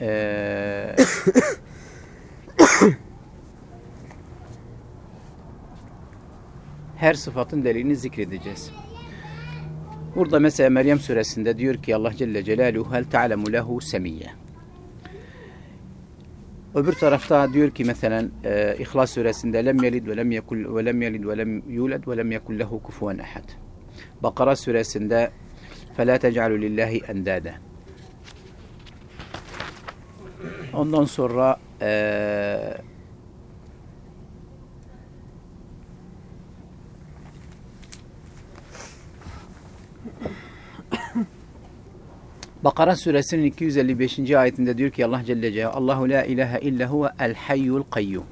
e, her sıfatın delilini zikredeceğiz. Burada mesela Meryem suresinde diyor ki Allah Celle Celaluhu hel ta'lemu lehu semiyye. Öbür tarafta diyor ki mesela e, İhlas suresinde lem yelid ve lem yekul ve lem yelid ve lem yulad ve lem yekul lehu kufuven ahad. Bakara suresinde فَلَا تَجْعَلُوا لِلّٰهِ اَنْدَادًا Ondan sonra e, Bakara suresinin 255. ayetinde diyor ki Allah Celle Celaluhu Allahu la ilahe illa huve el hayyul kayyum.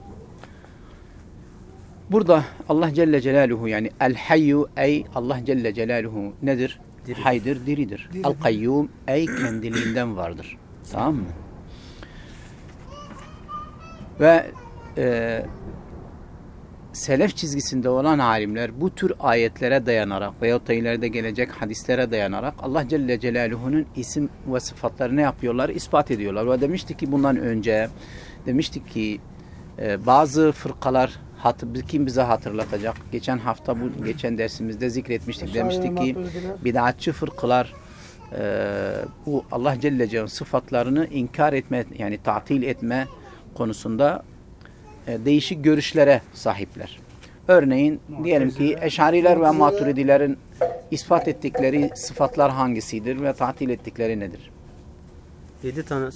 Burada Allah Celle Celaluhu yani el hayyu ey Allah Celle Celaluhu nedir? Diri. Haydır, diridir. Diri. El kayyum ey kendiliğinden vardır. Tamam mı? Ve e, selef çizgisinde olan alimler bu tür ayetlere dayanarak veyahut da ileride gelecek hadislere dayanarak Allah Celle Celaluhu'nun isim ve sıfatlarını yapıyorlar? ispat ediyorlar. Ve demiştik ki bundan önce demiştik ki e, bazı fırkalar hat, kim bize hatırlatacak? Geçen hafta bu geçen dersimizde zikretmiştik. Demiştik ki bid'atçı fırkalar e, bu Allah Celle Celaluhu'nun sıfatlarını inkar etme yani tatil etme konusunda e, değişik görüşlere sahipler. Örneğin diyelim ki Eşariler ve Maturidilerin ispat ettikleri sıfatlar hangisidir ve tatil ettikleri nedir? Yedi tane.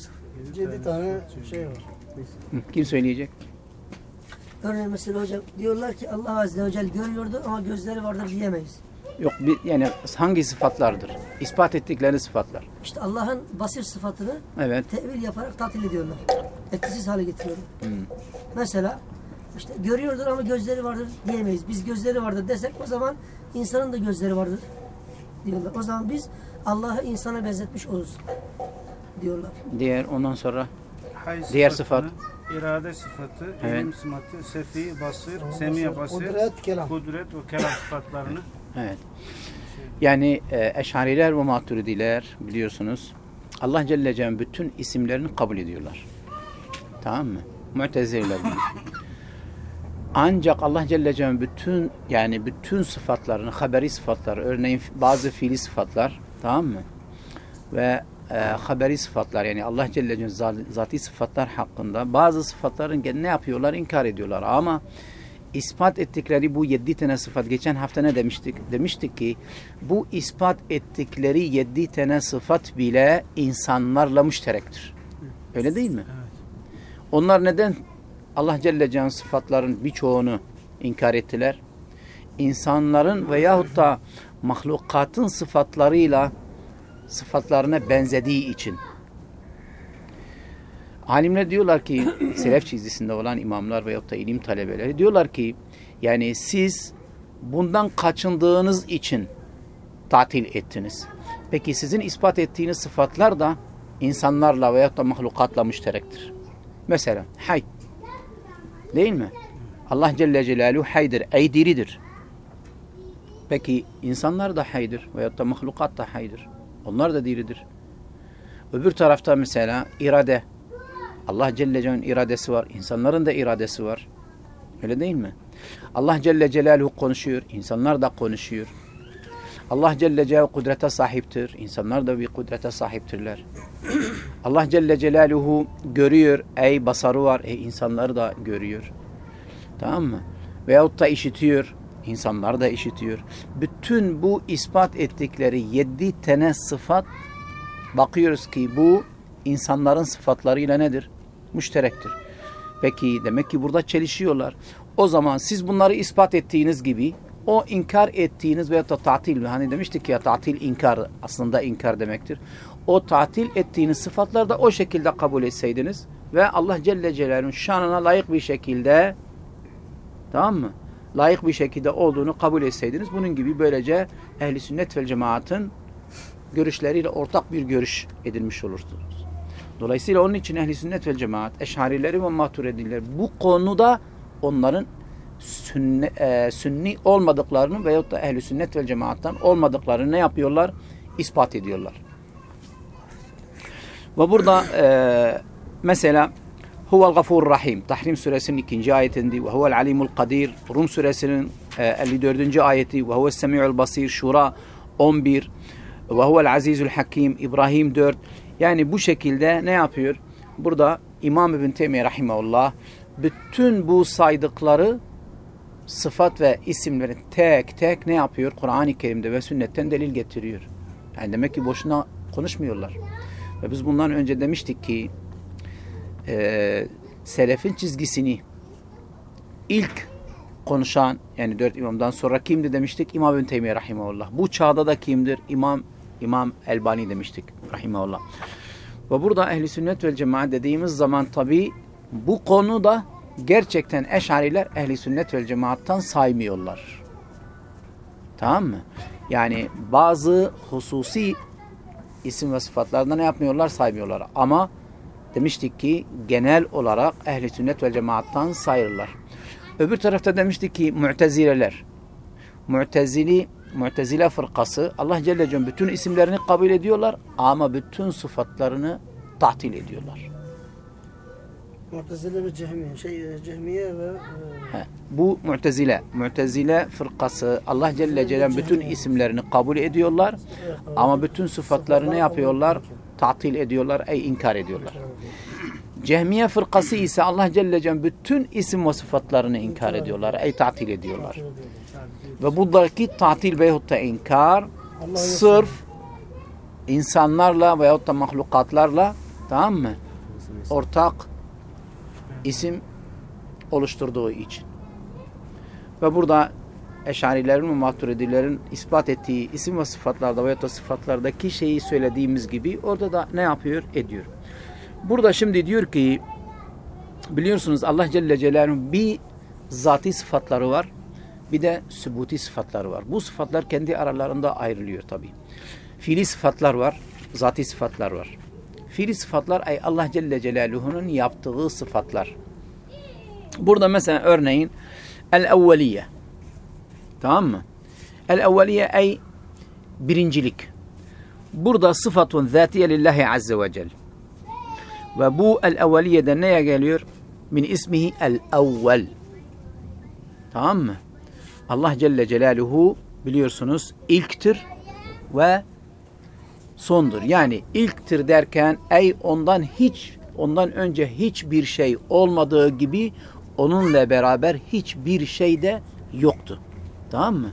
7 tane şey var. Hı, Kim söyleyecek? Örneğin mesela hocam diyorlar ki Allah Azze ve Celle görüyordur ama gözleri vardır diyemeyiz. Yok bir, yani hangi sıfatlardır? İspat ettikleri sıfatlar. İşte Allah'ın basir sıfatını Evet. tevil yaparak tatil ediyorlar. Etkisiz hale getiriyorlar. Hmm. Mesela işte görüyordur ama gözleri vardır diyemeyiz. Biz gözleri vardır desek o zaman insanın da gözleri vardır diyorlar. O zaman biz Allah'ı insana benzetmiş oluruz diyorlar. Diğer ondan sonra Hay Diğer sıfatını, irade sıfatı, Evet. ilim sıfatı, sefi, basır, semiye basir, Kudret, kelam. kudret ve kelam sıfatlarını evet. Yani e, Eşariler ve Maturidiler biliyorsunuz Allah Celle Celaluhu'nun bütün isimlerini kabul ediyorlar. Tamam mı? Mu'tezileler gibi. Ancak Allah Celle Celaluhu bütün yani bütün sıfatlarını, haberi sıfatlar, örneğin bazı fiili sıfatlar, tamam mı? Ve e, haberi sıfatlar yani Allah Celle Celaluhu'nun zati sıfatlar hakkında bazı sıfatların ne yapıyorlar? İnkar ediyorlar. Ama ispat ettikleri bu yedi tane sıfat geçen hafta ne demiştik? Demiştik ki bu ispat ettikleri yedi tane sıfat bile insanlarla müşterektir. Öyle değil mi? Onlar neden Allah Celle Celaluhu sıfatların birçoğunu inkar ettiler? İnsanların veyahut da mahlukatın sıfatlarıyla sıfatlarına benzediği için. Alimler diyorlar ki, selef çizgisinde olan imamlar veyahut da ilim talebeleri diyorlar ki, yani siz bundan kaçındığınız için tatil ettiniz. Peki sizin ispat ettiğiniz sıfatlar da insanlarla veyahut da mahlukatla müşterektir. Mesela hay. Değil mi? Allah Celle Celaluhu haydır, ey diridir. Peki insanlar da haydır veyahut da mahlukat da haydır. Onlar da diridir. Öbür tarafta mesela irade. Allah Celle Celaluhu'nun iradesi var. İnsanların da iradesi var. Öyle değil mi? Allah Celle Celaluhu konuşuyor. insanlar da konuşuyor. Allah Celle Celaluhu kudrete sahiptir. İnsanlar da bir kudrete sahiptirler. Allah Celle Celaluhu görüyor. Ey basarı var. Ey insanlar da görüyor. Tamam mı? Veyahut da işitiyor. İnsanlar da işitiyor. Bütün bu ispat ettikleri yedi tane sıfat bakıyoruz ki bu insanların sıfatlarıyla nedir? Müşterektir. Peki demek ki burada çelişiyorlar. O zaman siz bunları ispat ettiğiniz gibi o inkar ettiğiniz veya da tatil hani demiştik ya tatil inkar aslında inkar demektir. O tatil ettiğiniz sıfatları da o şekilde kabul etseydiniz ve Allah Celle Celaluhu'nun şanına layık bir şekilde tamam mı? Layık bir şekilde olduğunu kabul etseydiniz bunun gibi böylece ehli sünnet vel cemaatın görüşleriyle ortak bir görüş edilmiş olursunuz. Dolayısıyla onun için ehli sünnet vel cemaat, eşarileri ve maturidiler bu konuda onların sünni, e, sünni olmadıklarını veyahut da ehli sünnet vel cemaattan olmadıklarını ne yapıyorlar? İspat ediyorlar. Ve burada e, mesela Huvel gafur rahim. Tahrim suresinin ikinci ayetinde ve huvel alimul kadir. Rum suresinin e, 54. ayeti ve huves semi'ul basir. Şura 11 ve huvel azizul hakim. İbrahim 4. Yani bu şekilde ne yapıyor? Burada İmam İbn Teymiye rahimahullah bütün bu saydıkları sıfat ve isimleri tek tek ne yapıyor? Kur'an-ı Kerim'de ve sünnetten delil getiriyor. Yani demek ki boşuna konuşmuyorlar. Ve biz bundan önce demiştik ki e, selefin çizgisini ilk konuşan yani dört imamdan sonra kimdi demiştik? İmam İbn Teymiye rahimahullah. Bu çağda da kimdir? İmam İmam Elbani demiştik rahimahullah. Ve burada ehli sünnet vel cemaat dediğimiz zaman tabi bu konuda gerçekten eşariler ehli sünnet vel cemaattan saymıyorlar. Tamam mı? Yani bazı hususi isim ve sıfatlarında ne yapmıyorlar? Saymıyorlar. Ama demiştik ki genel olarak ehli sünnet ve cemaattan sayılırlar. Öbür tarafta demiştik ki mutezileler. Mu'tezili Mu'tezile fırkası Allah Celle Celle bütün isimlerini kabul ediyorlar ama bütün sıfatlarını tatil ediyorlar. Mu'tezile ve Cehmiye. Şey, e, Cehmiye ve e, He. Bu Mu'tezile. Mu'tezile fırkası Allah Celle Celle bütün isimlerini kabul ediyorlar ama bütün sıfatlarını ne yapıyorlar? Tatil ediyorlar, ey inkar ediyorlar. Cehmiye fırkası ise Allah Celle Celle bütün isim ve sıfatlarını inkar ediyorlar, ey tatil ediyorlar. Ve buradaki tatil veyahut da inkar sırf insanlarla veyahut da mahlukatlarla tamam mı? Ortak isim oluşturduğu için. Ve burada Eşarilerin ve Maturidilerin ispat ettiği isim ve sıfatlarda veyahut da sıfatlardaki şeyi söylediğimiz gibi orada da ne yapıyor? Ediyor. Burada şimdi diyor ki biliyorsunuz Allah Celle Celaluhu'nun bir zati sıfatları var bir de sübuti sıfatları var. Bu sıfatlar kendi aralarında ayrılıyor tabi. Fiili sıfatlar var, zati sıfatlar var. Fiili sıfatlar ay Allah Celle Celaluhu'nun yaptığı sıfatlar. Burada mesela örneğin el-evveliye. Tamam mı? El-evveliye ay birincilik. Burada sıfatun zatiye lillahi azze ve celle. Ve bu el-evveliyede neye geliyor? Min ismihi el-evvel. Tamam mı? Allah Celle Celaluhu biliyorsunuz ilktir ve sondur. Yani ilktir derken ey ondan hiç ondan önce hiçbir şey olmadığı gibi onunla beraber hiçbir şey de yoktu. Tamam mı?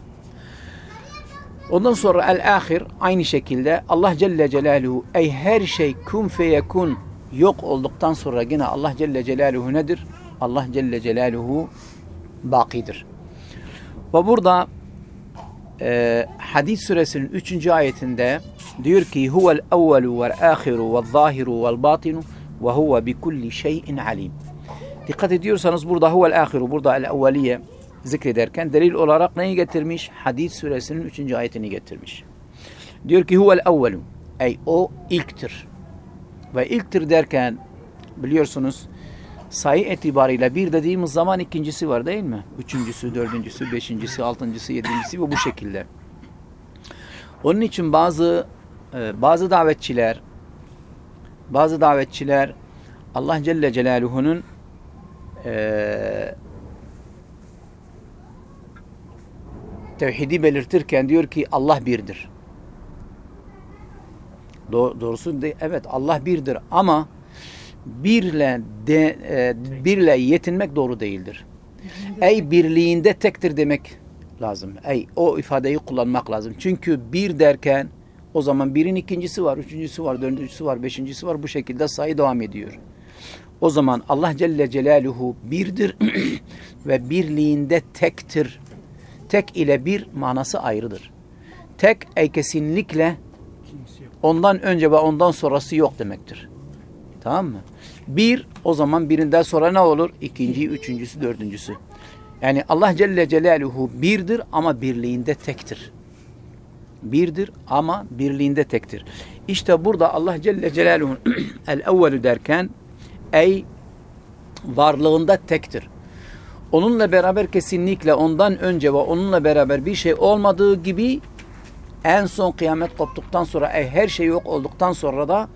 Ondan sonra el-ahir aynı şekilde Allah Celle Celaluhu ey her şey kun feyekun yok olduktan sonra yine Allah Celle Celaluhu nedir? Allah Celle Celaluhu bakidir. Ve burada e, Hadid suresinin 3. ayetinde diyor ki huvel evvelu vel ahiru vel zahiru vel batinu ve huve bi kulli şeyin alim. Dikkat ediyorsanız burada huvel ahiru burada el evveliye zikrederken delil olarak neyi getirmiş? Hadid suresinin 3. ayetini getirmiş. Diyor ki huvel evvelu ey o ilktir. Ve ilktir derken biliyorsunuz sayı itibariyle bir dediğimiz zaman ikincisi var değil mi? Üçüncüsü, dördüncüsü, beşincisi, altıncısı, yedincisi ve bu şekilde. Onun için bazı bazı davetçiler bazı davetçiler Allah Celle Celaluhu'nun e, tevhidi belirtirken diyor ki Allah birdir. doğrusu de, evet Allah birdir ama birle de, e, birle yetinmek doğru değildir. Ey birliğinde tektir demek lazım. Ey o ifadeyi kullanmak lazım. Çünkü bir derken o zaman birin ikincisi var, üçüncüsü var, dördüncüsü var, beşincisi var. Bu şekilde sayı devam ediyor. O zaman Allah Celle Celaluhu birdir ve birliğinde tektir. Tek ile bir manası ayrıdır. Tek ey kesinlikle ondan önce ve ondan sonrası yok demektir. Tamam mı? Bir, o zaman birinden sonra ne olur? İkinci, üçüncüsü, dördüncüsü. Yani Allah Celle Celaluhu birdir ama birliğinde tektir. Birdir ama birliğinde tektir. İşte burada Allah Celle Celaluhu el-evvelü derken ey varlığında tektir. Onunla beraber kesinlikle ondan önce ve onunla beraber bir şey olmadığı gibi en son kıyamet koptuktan sonra ey her şey yok olduktan sonra da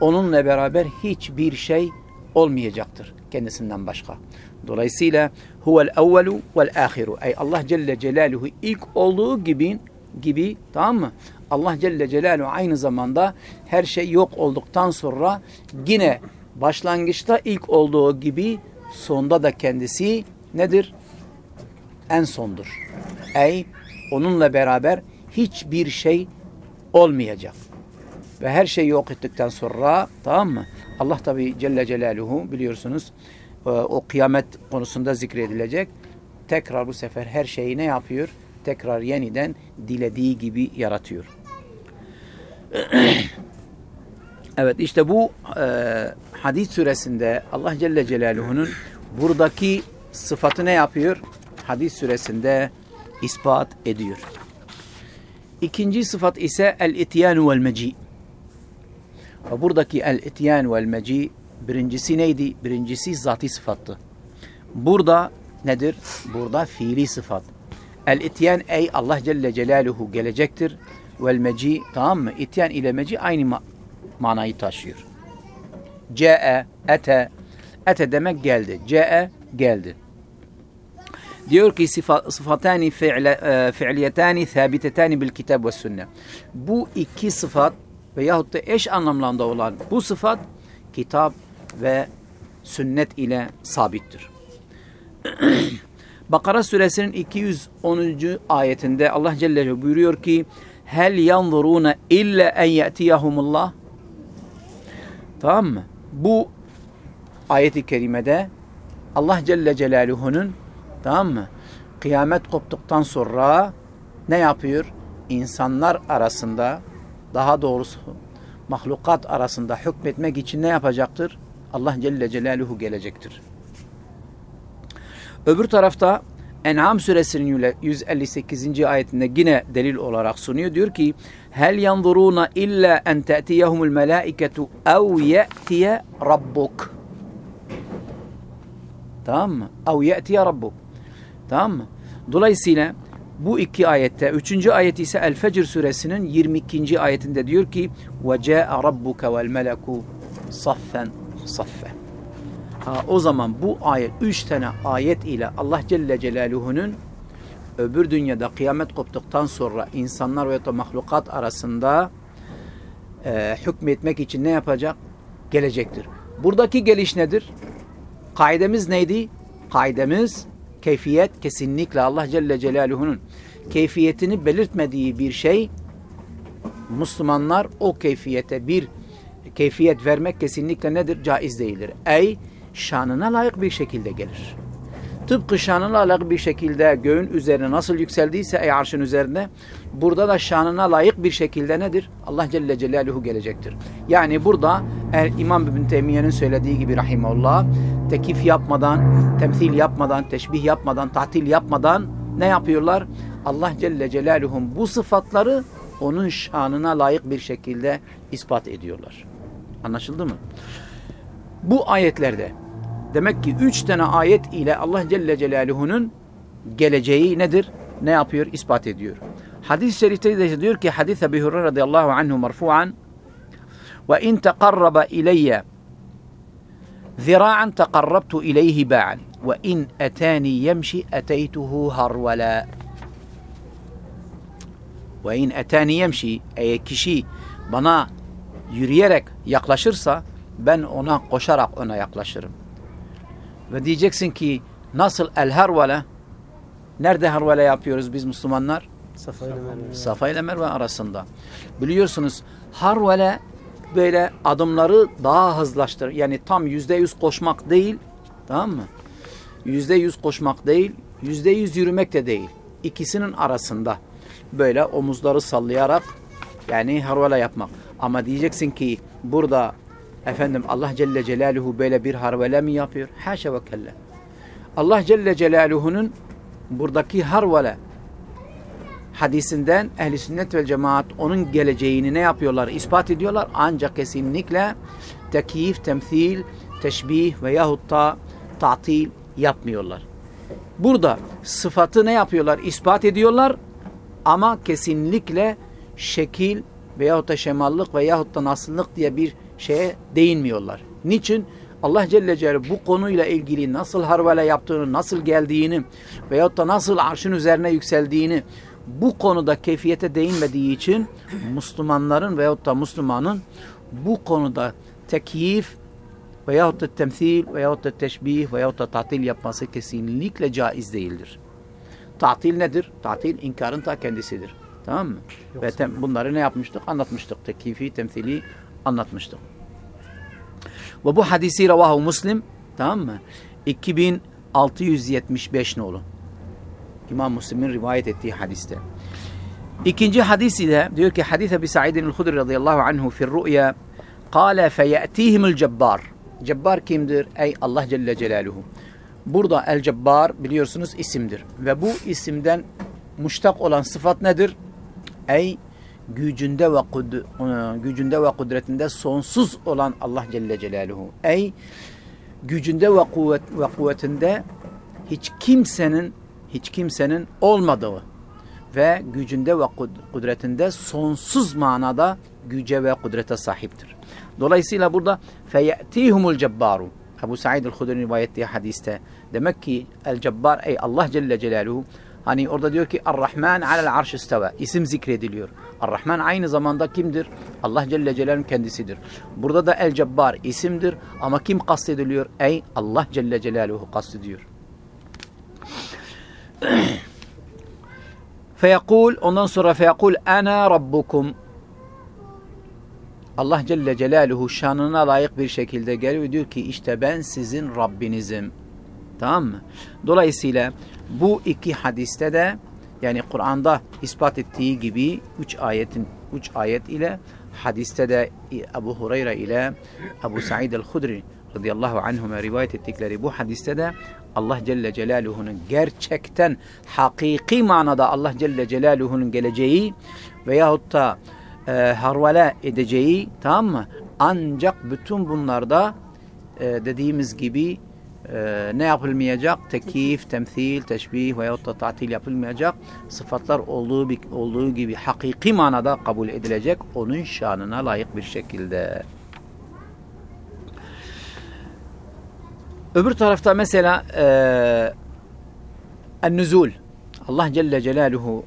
onunla beraber hiçbir şey olmayacaktır kendisinden başka. Dolayısıyla huvel evvelu vel ahiru. Ey Allah Celle Celaluhu ilk olduğu gibi gibi tamam mı? Allah Celle Celaluhu aynı zamanda her şey yok olduktan sonra yine başlangıçta ilk olduğu gibi sonda da kendisi nedir? En sondur. Ey onunla beraber hiçbir şey olmayacak. Ve her şeyi yok ettikten sonra tamam mı? Allah tabi Celle Celaluhu biliyorsunuz e, o kıyamet konusunda zikredilecek. Tekrar bu sefer her şeyi ne yapıyor? Tekrar yeniden dilediği gibi yaratıyor. evet işte bu e, hadis süresinde Allah Celle Celaluhu'nun buradaki sıfatı ne yapıyor? Hadis süresinde ispat ediyor. İkinci sıfat ise el-ityanu vel-meci. Ve buradaki el-ityan vel-meci birincisi neydi? Birincisi zati sıfattı. Burada nedir? Burada fiili sıfat. El-ityan ey Allah Celle Celaluhu gelecektir. Vel-meci tamam mı? İtyan ile meci aynı ma manayı taşıyor. Ce'e, ete. Ete demek geldi. Ce'e geldi. Diyor ki sıfa, sıfatani fi'le, e, thabitetani bil kitab ve sünne. Bu iki sıfat veyahut da eş anlamlarında olan bu sıfat kitap ve sünnet ile sabittir. Bakara suresinin 210. ayetinde Allah Celle buyuruyor ki hel yanzuruna illa en yetiyahumullah Tamam mı? Bu ayeti kerimede Allah Celle Celaluhu'nun tamam mı? Kıyamet koptuktan sonra ne yapıyor? İnsanlar arasında daha doğrusu mahlukat arasında hükmetmek için ne yapacaktır? Allah Celle Celaluhu gelecektir. Öbür tarafta En'am suresinin 158. ayetinde yine delil olarak sunuyor. Diyor ki: "Hel yanzuruna illa en ta'tiyahumul melaiketu ev ya'tiye rabbuk." Tamam mı? "Ev ya'tiye rabbuk." Tamam mı? Dolayısıyla bu iki ayette, üçüncü ayet ise El Fecr suresinin 22. ayetinde diyor ki: "Ve ca'e rabbuke vel meleku saffen. Ha, o zaman bu ayet, üç tane ayet ile Allah Celle Celaluhu'nun öbür dünyada kıyamet koptuktan sonra insanlar ve da mahlukat arasında e, hükmetmek için ne yapacak? Gelecektir. Buradaki geliş nedir? Kaidemiz neydi? Kaidemiz keyfiyet kesinlikle Allah Celle Celaluhu'nun keyfiyetini belirtmediği bir şey Müslümanlar o keyfiyete bir keyfiyet vermek kesinlikle nedir? Caiz değildir. Ey şanına layık bir şekilde gelir. Tıpkı şanına layık bir şekilde göğün üzerine nasıl yükseldiyse ey arşın üzerinde burada da şanına layık bir şekilde nedir? Allah Celle Celaluhu gelecektir. Yani burada er, İmam İbn Teymiye'nin söylediği gibi rahimahullah tekif yapmadan, temsil yapmadan, teşbih yapmadan, tatil yapmadan ne yapıyorlar? Allah Celle Celaluhu'nun bu sıfatları onun şanına layık bir şekilde ispat ediyorlar. Anlaşıldı mı? Bu ayetlerde demek ki üç tane ayet ile Allah Celle Celaluhu'nun geleceği nedir? Ne yapıyor? İspat ediyor. Hadis-i şerifte de diyor ki hadis Ebu Hurra radıyallahu anhu marfu'an ve in teqarraba ileyye zira'an teqarrabtu ileyhi ba'an ve in etani yemşi eteytuhu harvela ve in etani yemşi eğer kişi bana yürüyerek yaklaşırsa ben ona koşarak ona yaklaşırım. Ve diyeceksin ki nasıl el harvele nerede harvele yapıyoruz biz Müslümanlar? Safa ile Merve. Safa ile Merve arasında. Biliyorsunuz harvele böyle adımları daha hızlaştır. Yani tam yüzde yüz koşmak değil. Tamam mı? Yüzde yüz koşmak değil. Yüzde yüz yürümek de değil. İkisinin arasında. Böyle omuzları sallayarak yani harvele yapmak. Ama diyeceksin ki burada efendim Allah Celle Celaluhu böyle bir harvele mi yapıyor? Haşa ve kella. Allah Celle Celaluhu'nun buradaki harvele hadisinden ehli sünnet ve cemaat onun geleceğini ne yapıyorlar? İspat ediyorlar. Ancak kesinlikle tekiyif, temsil, teşbih veyahut da tatil yapmıyorlar. Burada sıfatı ne yapıyorlar? İspat ediyorlar ama kesinlikle şekil veyahut da şemallık veyahut da nasıllık diye bir şeye değinmiyorlar. Niçin? Allah Celle Celaluhu bu konuyla ilgili nasıl harvele yaptığını, nasıl geldiğini veyahut da nasıl arşın üzerine yükseldiğini bu konuda keyfiyete değinmediği için Müslümanların veyahut da Müslümanın bu konuda tekyif veyahut da temsil veyahut da teşbih veyahut da tatil yapması kesinlikle caiz değildir. Tatil nedir? Tatil inkarın ta kendisidir. Tamam mı? Ve tem- bunları ne yapmıştık? Anlatmıştık. Tekyifi, temsili anlatmıştık. Ve bu hadisi ravahu Muslim tamam mı? 2675 nolu. İmam Müslim'in rivayet ettiği hadiste. İkinci hadis ile diyor ki hadis Ebi Sa'idin el-Hudri radıyallahu anhu fi rü'ya kâle feyetihimul cebbar. Cebbar kimdir? Ey Allah Celle Celaluhu. Burada el-Cebbar biliyorsunuz isimdir. Ve bu isimden muştak olan sıfat nedir? Ey gücünde ve e, gücünde ve kudretinde sonsuz olan Allah Celle Celaluhu. Ey gücünde ve kuvvet ve kuvvetinde hiç kimsenin hiç kimsenin olmadığı ve gücünde ve kud- kudretinde sonsuz manada güce ve kudrete sahiptir. Dolayısıyla burada feyetihumul cebbaru Ebu Said el-Hudri rivayet ettiği hadiste demek ki el-cebbar ey Allah Celle Celaluhu hani orada diyor ki Ar-Rahman alel arş isteve isim zikrediliyor. Ar-Rahman aynı zamanda kimdir? Allah Celle Celaluhu kendisidir. Burada da el-cebbar isimdir ama kim kastediliyor? Ey Allah Celle Celaluhu kastediyor. Feyekul ondan sonra feyekul ana rabbukum Allah Celle Celaluhu şanına layık bir şekilde geliyor diyor ki işte ben sizin Rabbinizim. Tamam mı? Dolayısıyla bu iki hadiste de yani Kur'an'da ispat ettiği gibi üç ayetin üç ayet ile hadiste de Ebu Hureyre ile Ebu Said el-Hudri radıyallahu anhuma rivayet ettikleri bu hadiste de Allah Celle Celaluhu'nun gerçekten hakiki manada Allah Celle Celaluhu'nun geleceği veyahut da e, harvale edeceği tamam mı? Ancak bütün bunlarda e, dediğimiz gibi e, ne yapılmayacak? Tekif, temsil, teşbih veyahut da tatil yapılmayacak. Sıfatlar olduğu, olduğu gibi hakiki manada kabul edilecek. Onun şanına layık bir şekilde. Öbür tarafta mesela e, en-nüzul. Allah Celle Celaluhu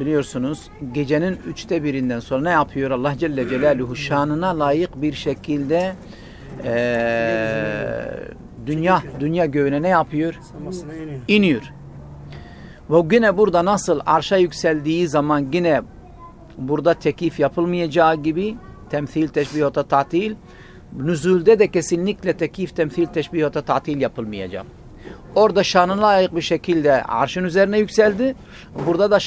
biliyorsunuz gecenin üçte birinden sonra ne yapıyor? Allah Celle Celaluhu şanına layık bir şekilde e, dünya dünya göğüne ne yapıyor? İniyor. iniyor. Ve yine burada nasıl arşa yükseldiği zaman yine burada tekif yapılmayacağı gibi temsil, teşbih, ota, tatil nüzulde de kesinlikle tekif, temsil, teşbih, ota, tatil yapılmayacak. Orada şanına layık bir şekilde arşın üzerine yükseldi. Burada da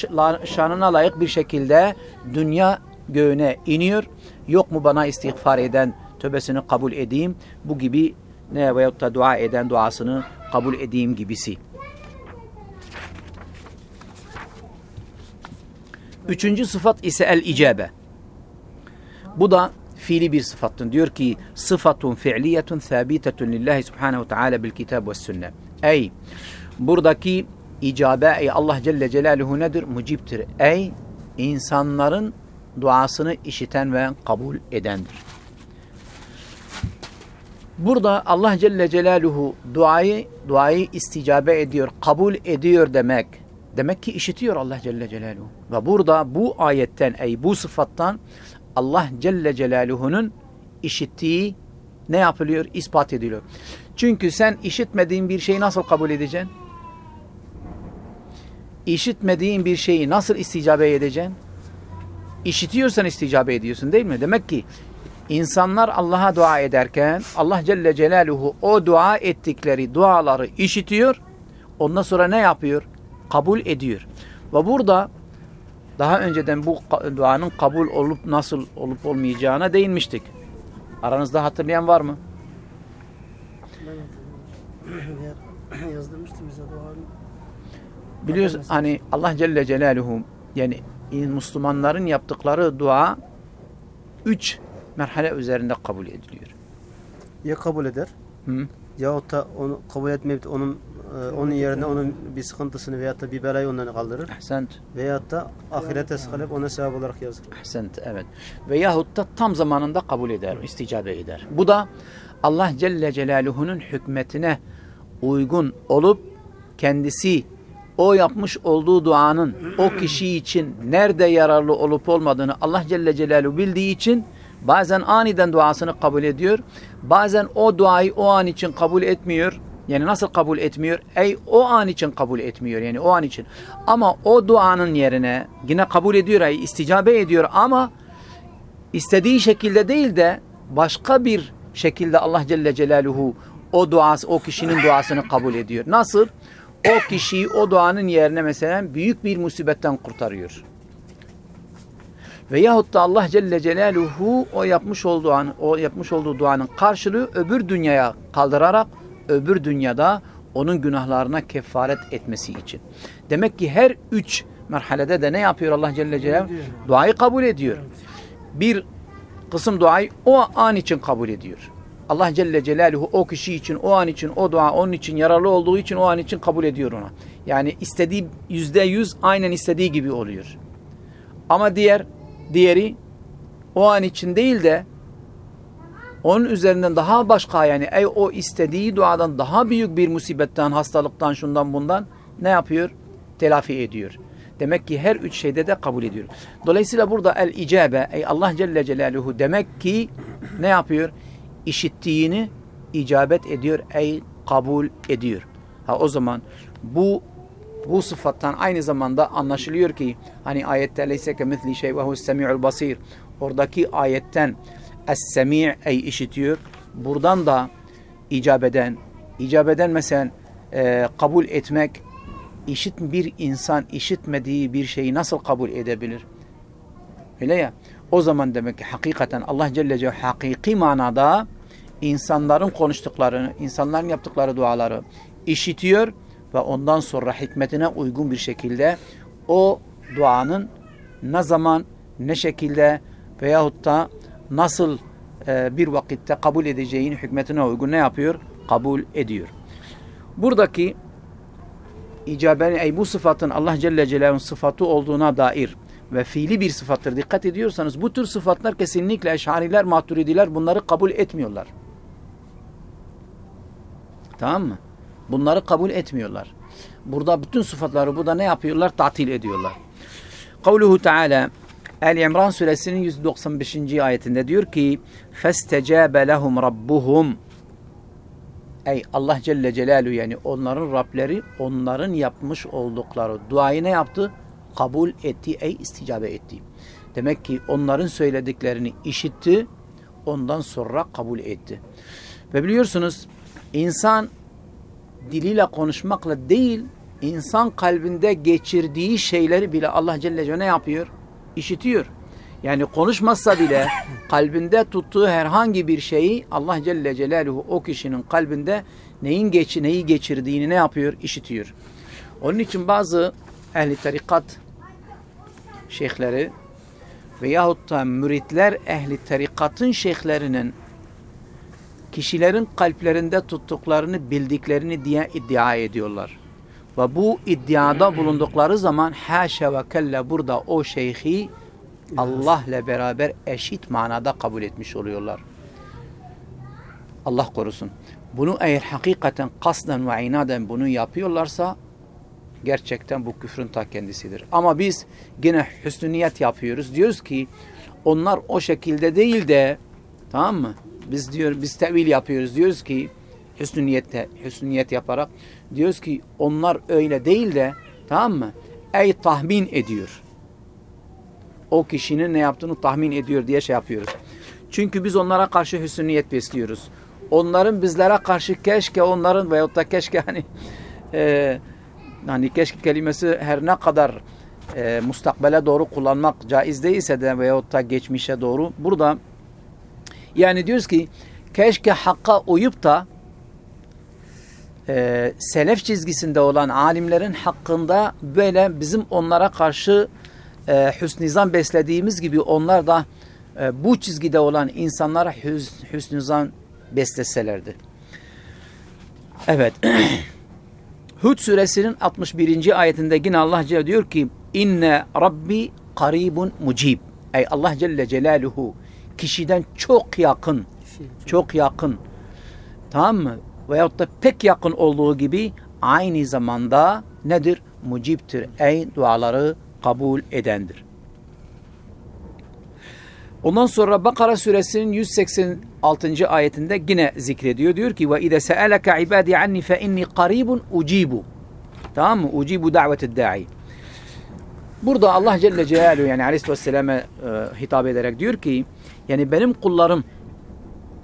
şanına layık bir şekilde dünya göğüne iniyor. Yok mu bana istiğfar eden tövbesini kabul edeyim. Bu gibi ne veyahut da dua eden duasını kabul edeyim gibisi. Üçüncü sıfat ise el-icabe. Bu da fiili bir sıfattır. Diyor ki sıfatun fi'liyetun thabitetun lillahi subhanehu teala bil kitab ve sünne. Ey buradaki icabe ey Allah Celle Celaluhu nedir? Muciptir. Ey insanların duasını işiten ve kabul edendir. Burada Allah Celle Celaluhu duayı duayı isticabe ediyor, kabul ediyor demek. Demek ki işitiyor Allah Celle Celaluhu. Ve burada bu ayetten ey bu sıfattan Allah Celle Celaluhu'nun işittiği ne yapılıyor? İspat ediliyor. Çünkü sen işitmediğin bir şeyi nasıl kabul edeceksin? İşitmediğin bir şeyi nasıl isticabe edeceksin? İşitiyorsan isticabe ediyorsun değil mi? Demek ki insanlar Allah'a dua ederken Allah Celle Celaluhu o dua ettikleri duaları işitiyor. Ondan sonra ne yapıyor? Kabul ediyor. Ve burada daha önceden bu duanın kabul olup nasıl olup olmayacağına değinmiştik. Aranızda hatırlayan var mı? Ben hatırlıyorum. Yer- Yazdırmıştı bize duanı. Biliyorsun hani Allah Celle Celaluhu yani Müslümanların yaptıkları dua üç merhale üzerinde kabul ediliyor. Ya kabul eder Hı? Yahut da onu kabul etmeyip onun e, onun yerine onun bir sıkıntısını veyahut da bir belayı ondan kaldırır. Ahsent. Veyahut da ahirete sıkılıp ona sevap olarak yazır. Ahsent. Evet. Veyahut da tam zamanında kabul eder, isticabe eder. Bu da Allah Celle Celaluhu'nun hükmetine uygun olup kendisi o yapmış olduğu duanın o kişi için nerede yararlı olup olmadığını Allah Celle Celaluhu bildiği için bazen aniden duasını kabul ediyor. Bazen o duayı o an için kabul etmiyor. Yani nasıl kabul etmiyor? Ey o an için kabul etmiyor. Yani o an için. Ama o duanın yerine yine kabul ediyor, ey isticabe ediyor ama istediği şekilde değil de başka bir şekilde Allah Celle Celaluhu o duası, o kişinin duasını kabul ediyor. Nasıl? O kişiyi o duanın yerine mesela büyük bir musibetten kurtarıyor. Veyahut da Allah Celle Celaluhu o yapmış olduğu an, o yapmış olduğu duanın karşılığı öbür dünyaya kaldırarak öbür dünyada onun günahlarına kefaret etmesi için. Demek ki her üç merhalede de ne yapıyor Allah Celle Celaluhu? Duayı kabul ediyor. Bir kısım duayı o an için kabul ediyor. Allah Celle Celaluhu o kişi için, o an için, o dua onun için yararlı olduğu için o an için kabul ediyor ona. Yani istediği yüzde yüz aynen istediği gibi oluyor. Ama diğer, diğeri o an için değil de onun üzerinden daha başka yani ey o istediği duadan daha büyük bir musibetten, hastalıktan, şundan bundan ne yapıyor? Telafi ediyor. Demek ki her üç şeyde de kabul ediyor. Dolayısıyla burada el icabe ey Allah Celle Celaluhu demek ki ne yapıyor? İşittiğini icabet ediyor ey kabul ediyor. Ha o zaman bu bu sıfattan aynı zamanda anlaşılıyor ki hani ayette leyse ke misli şey ve semi'ul basir oradaki ayetten es-semi' ey işitiyor. Buradan da icabeden icabeden mesela e, kabul etmek işit bir insan işitmediği bir şeyi nasıl kabul edebilir? Öyle ya. O zaman demek ki hakikaten Allah Celle Celaluhu hakiki manada insanların konuştuklarını, insanların yaptıkları duaları işitiyor ve ondan sonra hikmetine uygun bir şekilde o duanın ne zaman, ne şekilde veyahut da nasıl e, bir vakitte kabul edeceğini hikmetine uygun ne yapıyor? Kabul ediyor. Buradaki icaben ey bu sıfatın Allah Celle Celaluhu'nun sıfatı olduğuna dair ve fiili bir sıfattır. Dikkat ediyorsanız bu tür sıfatlar kesinlikle eşariler, maturidiler bunları kabul etmiyorlar. Tamam mı? Bunları kabul etmiyorlar. Burada bütün sıfatları burada ne yapıyorlar? Tatil ediyorlar. Kavluhu Teala Ali İmran suresinin 195. ayetinde diyor ki فَاسْتَجَابَ لَهُمْ رَبُّهُمْ Ey Allah Celle Celaluhu yani onların Rableri onların yapmış oldukları duayı ne yaptı? Kabul etti, ey isticabe etti. Demek ki onların söylediklerini işitti, ondan sonra kabul etti. Ve biliyorsunuz insan diliyle konuşmakla değil, insan kalbinde geçirdiği şeyleri bile Allah Celle Celaluhu ne yapıyor? İşitiyor. Yani konuşmazsa bile kalbinde tuttuğu herhangi bir şeyi Allah Celle Celaluhu o kişinin kalbinde neyin geç, neyi geçirdiğini ne yapıyor? İşitiyor. Onun için bazı ehli tarikat şeyhleri veyahut da müritler ehli tarikatın şeyhlerinin kişilerin kalplerinde tuttuklarını bildiklerini diye iddia ediyorlar. Ve bu iddiada bulundukları zaman haşa ve kella burada o şeyhi Allah ile beraber eşit manada kabul etmiş oluyorlar. Allah korusun. Bunu eğer hakikaten kasden ve inaden bunu yapıyorlarsa gerçekten bu küfrün ta kendisidir. Ama biz gene hüsnü niyet yapıyoruz. Diyoruz ki onlar o şekilde değil de tamam mı? Biz diyor biz tevil yapıyoruz. Diyoruz ki hüsnü niyette hüsnü niyet yaparak diyoruz ki onlar öyle değil de tamam mı? Ey tahmin ediyor. O kişinin ne yaptığını tahmin ediyor diye şey yapıyoruz. Çünkü biz onlara karşı hüsnü niyet besliyoruz. Onların bizlere karşı keşke onların veyahut da keşke hani e, hani keşke kelimesi her ne kadar e, mustakbele doğru kullanmak caiz değilse de veyahut da geçmişe doğru burada yani diyoruz ki keşke hakka uyup da e, selef çizgisinde olan alimlerin hakkında böyle bizim onlara karşı e, hüsnizan beslediğimiz gibi onlar da e, bu çizgide olan insanlara hüs, hüsnizan besleselerdi. Evet. Hud suresinin 61. ayetinde yine Allah Celle diyor ki inne rabbi karibun mucib. Ey Allah Celle Celaluhu kişiden çok yakın, çok yakın. Tamam mı? Veyahut da pek yakın olduğu gibi aynı zamanda nedir? Muciptir. Ey duaları kabul edendir. Ondan sonra Bakara suresinin 186. ayetinde yine zikrediyor. Diyor ki ve ize seeleke ibadi anni fe inni qaribun ucibu. Tamam mı? Ucibu daveted da'i. Burada Allah Celle Celaluhu yani Aleyhisselatü Vesselam'a e, hitap ederek diyor ki yani benim kullarım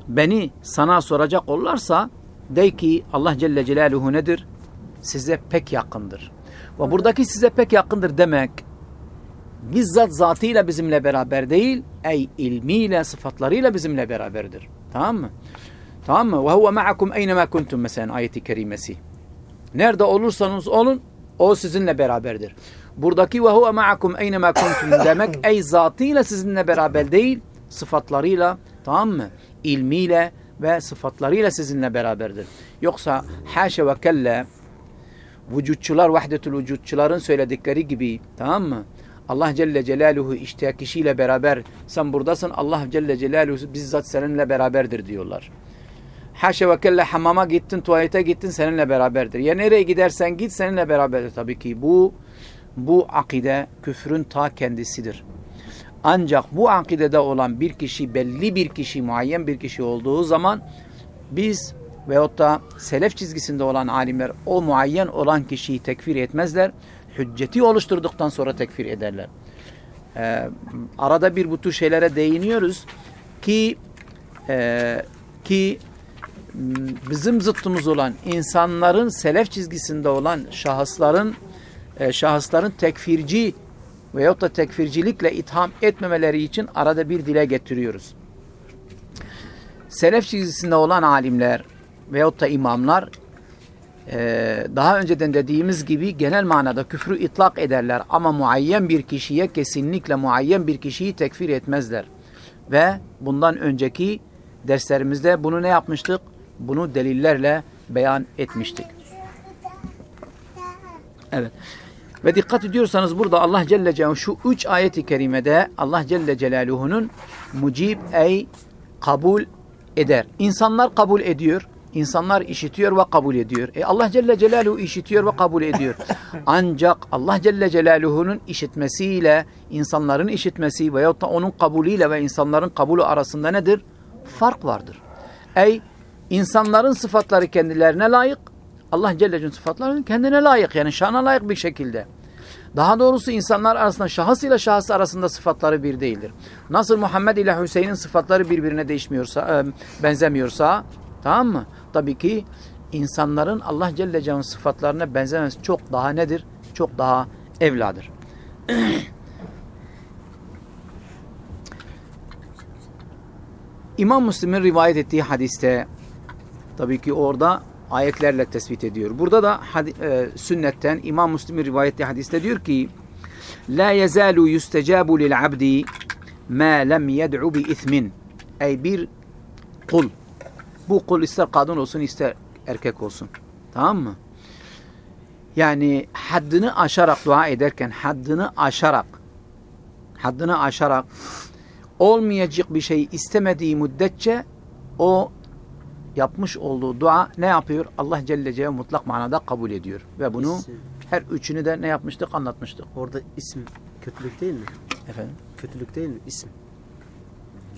beni sana soracak olurlarsa de ki Allah Celle Celaluhu nedir? Size pek yakındır. Ve buradaki size pek yakındır demek bizzat zatıyla bizimle beraber değil, ey ilmiyle, sıfatlarıyla bizimle beraberdir. Tamam mı? Tamam mı? Ve huve ma'akum eynema kuntum mesela ayeti kerimesi. Nerede olursanız olun, o sizinle beraberdir. Buradaki ve huve ma'akum eynema kuntum demek ey zatıyla sizinle beraber değil, sıfatlarıyla, tamam mı? İlmiyle ve sıfatlarıyla sizinle beraberdir. Yoksa haşa ve kelle vücutçular, vahdetül vücutçuların söyledikleri gibi, tamam mı? Allah Celle Celaluhu işte kişiyle beraber sen buradasın Allah Celle Celaluhu bizzat seninle beraberdir diyorlar. Haşa ve kelle hamama gittin, tuvalete gittin seninle beraberdir. Ya nereye gidersen git seninle beraberdir. Tabii ki bu bu akide küfrün ta kendisidir. Ancak bu akidede olan bir kişi belli bir kişi, muayyen bir kişi olduğu zaman biz veyahut da selef çizgisinde olan alimler o muayyen olan kişiyi tekfir etmezler hücceti oluşturduktan sonra tekfir ederler. Ee, arada bir bu tür şeylere değiniyoruz ki e, ki bizim zıttımız olan insanların selef çizgisinde olan şahısların e, şahısların tekfirci veyahut da tekfircilikle itham etmemeleri için arada bir dile getiriyoruz. Selef çizgisinde olan alimler veyahut da imamlar ee, daha önceden dediğimiz gibi genel manada küfrü itlak ederler ama muayyen bir kişiye kesinlikle muayyen bir kişiyi tekfir etmezler. Ve bundan önceki derslerimizde bunu ne yapmıştık? Bunu delillerle beyan etmiştik. Evet. Ve dikkat ediyorsanız burada Allah Celle Celaluhu şu üç ayeti kerimede Allah Celle Celaluhu'nun mucib ey kabul eder. İnsanlar kabul ediyor. İnsanlar işitiyor ve kabul ediyor. E Allah Celle Celaluhu işitiyor ve kabul ediyor. Ancak Allah Celle Celaluhu'nun işitmesiyle insanların işitmesi veyahut da onun kabulüyle ve insanların kabulü arasında nedir? Fark vardır. Ey insanların sıfatları kendilerine layık, Allah Celle Celaluhu'nun sıfatları kendine layık yani şana layık bir şekilde. Daha doğrusu insanlar arasında şahıs ile şahıs arasında sıfatları bir değildir. Nasıl Muhammed ile Hüseyin'in sıfatları birbirine değişmiyorsa, benzemiyorsa tamam mı? Tabii ki insanların Allah Celle Celaluhu'nun sıfatlarına benzemesi çok daha nedir? Çok daha evladır. İmam Müslim'in rivayet ettiği hadiste tabii ki orada ayetlerle tespit ediyor. Burada da e, sünnetten İmam Müslim'in rivayet ettiği hadiste diyor ki La yezalu yustecabu lil abdi ma lem yed'u bi ismin. Ey bir kul bu kul ister kadın olsun ister erkek olsun. Tamam mı? Yani haddini aşarak dua ederken haddini aşarak haddini aşarak olmayacak bir şey istemediği müddetçe o yapmış olduğu dua ne yapıyor? Allah Celle Celaluhu mutlak manada kabul ediyor. Ve bunu İsim. her üçünü de ne yapmıştık? Anlatmıştık. Orada isim kötülük değil mi? Efendim? Kötülük değil mi? İsim.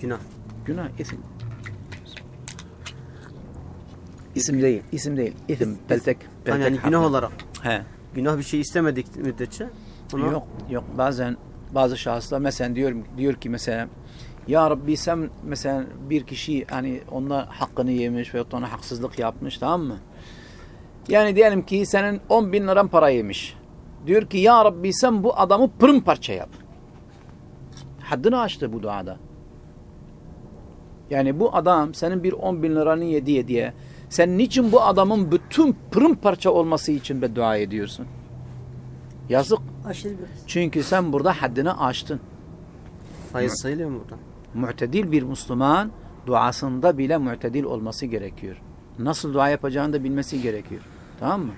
Günah. Günah, isim. İsim değil, isim değil. İsim, peltek Hani yani günah olarak. He. Günah bir şey istemedik müddetçe. ona- Yok, yok. Bazen bazı şahıslar mesela diyor diyor ki mesela ya Rabbi sen mesela bir kişi hani onlar hakkını yemiş ve ona haksızlık yapmış tamam mı? Yani diyelim ki senin 10 bin liran para yemiş. Diyor ki ya Rabbi sen bu adamı pırım parça yap. Haddini aştı bu duada. Yani bu adam senin bir 10 bin liranı yedi diye sen niçin bu adamın bütün pırım parça olması için beddua ediyorsun? Yazık. Aşırı. Çünkü sen burada haddini aştın. Faiz sayılıyor mu burada? Mu'tedil bir Müslüman duasında bile mu'tedil olması gerekiyor. nasıl dua yapacağını da bilmesi gerekiyor. Tamam mı?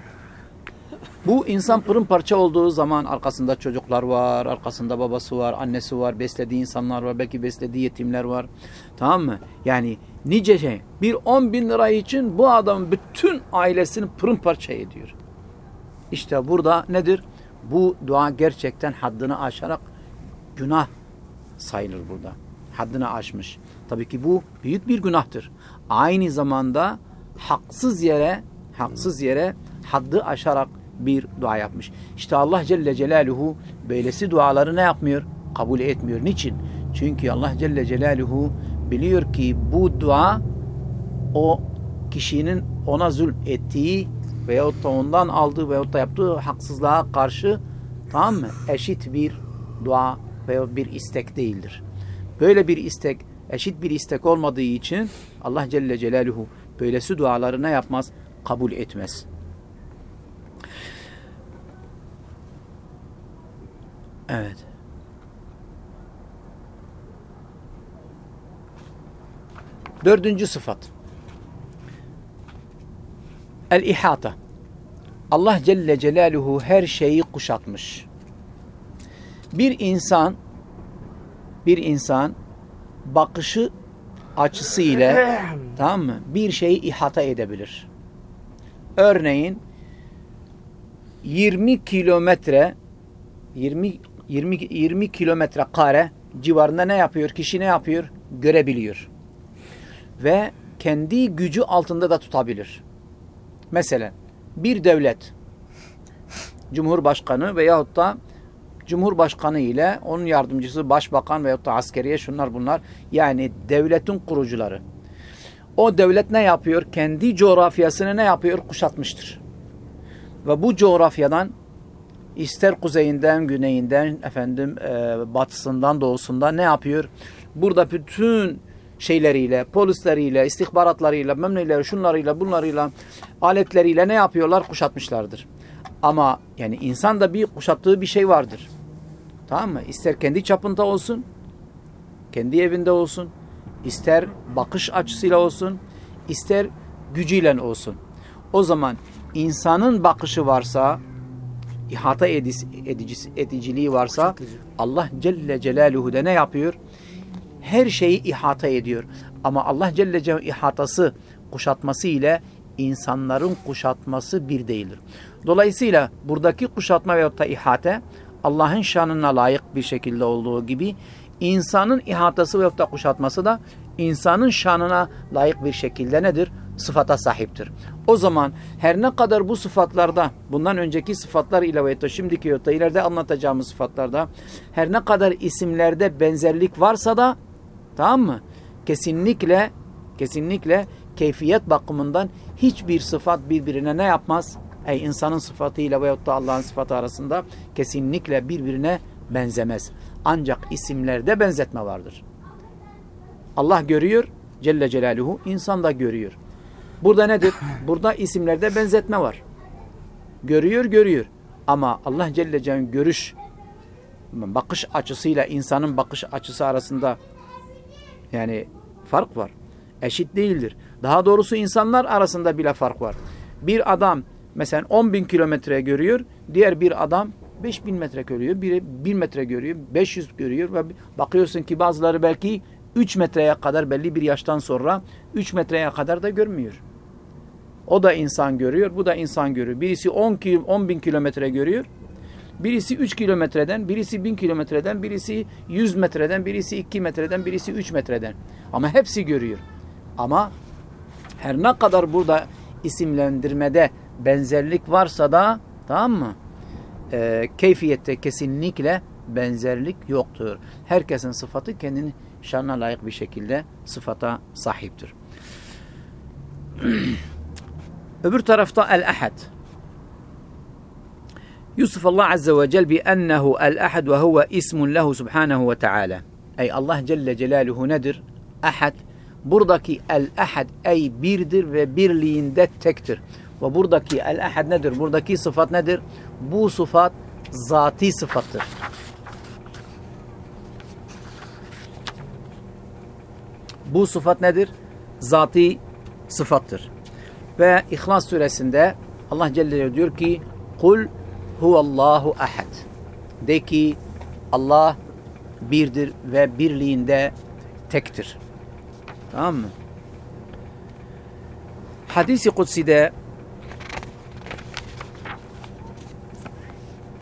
Bu insan pırın parça olduğu zaman arkasında çocuklar var, arkasında babası var, annesi var, beslediği insanlar var, belki beslediği yetimler var. Tamam mı? Yani nice şey. Bir 10 bin lira için bu adam bütün ailesini pırın parça ediyor. İşte burada nedir? Bu dua gerçekten haddini aşarak günah sayılır burada. Haddini aşmış. Tabii ki bu büyük bir günahtır. Aynı zamanda haksız yere haksız yere haddi aşarak bir dua yapmış. İşte Allah Celle Celaluhu böylesi duaları ne yapmıyor? Kabul etmiyor. Niçin? Çünkü Allah Celle Celaluhu biliyor ki bu dua o kişinin ona zulm ettiği veyahut da ondan aldığı veyahut da yaptığı haksızlığa karşı tamam mı? Eşit bir dua veya bir istek değildir. Böyle bir istek, eşit bir istek olmadığı için Allah Celle Celaluhu böylesi duaları ne yapmaz? Kabul etmez. Evet. Dördüncü sıfat. El-ihata. Allah Celle Celaluhu her şeyi kuşatmış. Bir insan bir insan bakışı açısı ile tamam mı? Bir şeyi ihata edebilir. Örneğin 20 kilometre 20 20 20 kilometre kare civarında ne yapıyor? Kişi ne yapıyor? Görebiliyor. Ve kendi gücü altında da tutabilir. Mesela bir devlet Cumhurbaşkanı veyahut da Cumhurbaşkanı ile onun yardımcısı başbakan veyahut da askeriye şunlar bunlar yani devletin kurucuları. O devlet ne yapıyor? Kendi coğrafyasını ne yapıyor? Kuşatmıştır. Ve bu coğrafyadan ister kuzeyinden, güneyinden, efendim e, batısından, doğusundan ne yapıyor? Burada bütün şeyleriyle, polisleriyle, istihbaratlarıyla, memnunlarıyla, şunlarıyla, bunlarıyla, aletleriyle ne yapıyorlar? Kuşatmışlardır. Ama yani insan da bir kuşattığı bir şey vardır. Tamam mı? İster kendi çapında olsun, kendi evinde olsun, ister bakış açısıyla olsun, ister gücüyle olsun. O zaman insanın bakışı varsa, ihata edicisi, ediciliği varsa Allah Celle Celaluhu da ne yapıyor? Her şeyi ihata ediyor. Ama Allah Celle Celaluhu ihatası, kuşatması ile insanların kuşatması bir değildir. Dolayısıyla buradaki kuşatma veyahut da ihate Allah'ın şanına layık bir şekilde olduğu gibi insanın ihatası veyahut da kuşatması da insanın şanına layık bir şekilde nedir? Sıfata sahiptir. O zaman her ne kadar bu sıfatlarda bundan önceki sıfatlar da şimdiki da ileride anlatacağımız sıfatlarda her ne kadar isimlerde benzerlik varsa da tamam mı? Kesinlikle kesinlikle keyfiyet bakımından hiçbir sıfat birbirine ne yapmaz? Ey insanın sıfatıyla veyahut da Allah'ın sıfatı arasında kesinlikle birbirine benzemez. Ancak isimlerde benzetme vardır. Allah görüyor Celle Celaluhu, insan da görüyor. Burada nedir? Burada isimlerde benzetme var. Görüyor, görüyor. Ama Allah Celle Celaluhu görüş, bakış açısıyla insanın bakış açısı arasında yani fark var. Eşit değildir. Daha doğrusu insanlar arasında bile fark var. Bir adam mesela 10 bin kilometre görüyor, diğer bir adam 5 bin metre görüyor, biri 1 metre görüyor, 500 görüyor ve bakıyorsun ki bazıları belki 3 metreye kadar belli bir yaştan sonra 3 metreye kadar da görmüyor. O da insan görüyor, bu da insan görüyor. Birisi 10, 10 bin kilometre görüyor, birisi 3 kilometreden, birisi 1000 kilometreden, birisi 100 metreden, birisi 2 metreden, birisi 3 metreden. Ama hepsi görüyor. Ama her ne kadar burada isimlendirmede benzerlik varsa da tamam mı? E, keyfiyette kesinlikle benzerlik yoktur. Herkesin sıfatı kendini şanına layık bir şekilde sıfata sahiptir. Öbür tarafta el-ahad. Yusuf Allah Azze ve Celle bi ennehu el-ahad ve huve ismun lehu subhanahu ve teala. Ey Allah Celle Celaluhu nedir? Ahad. Buradaki el-ahad ey birdir ve birliğinde tektir. Ve buradaki el-ahad nedir? Buradaki sıfat nedir? Bu sıfat zati sıfattır. Bu sıfat nedir? Zati sıfattır. Ve İhlas suresinde Allah Celle diyor ki Kul huvallahu ahad. De ki Allah birdir ve birliğinde tektir. Tamam mı? Hadisi Kutsi'de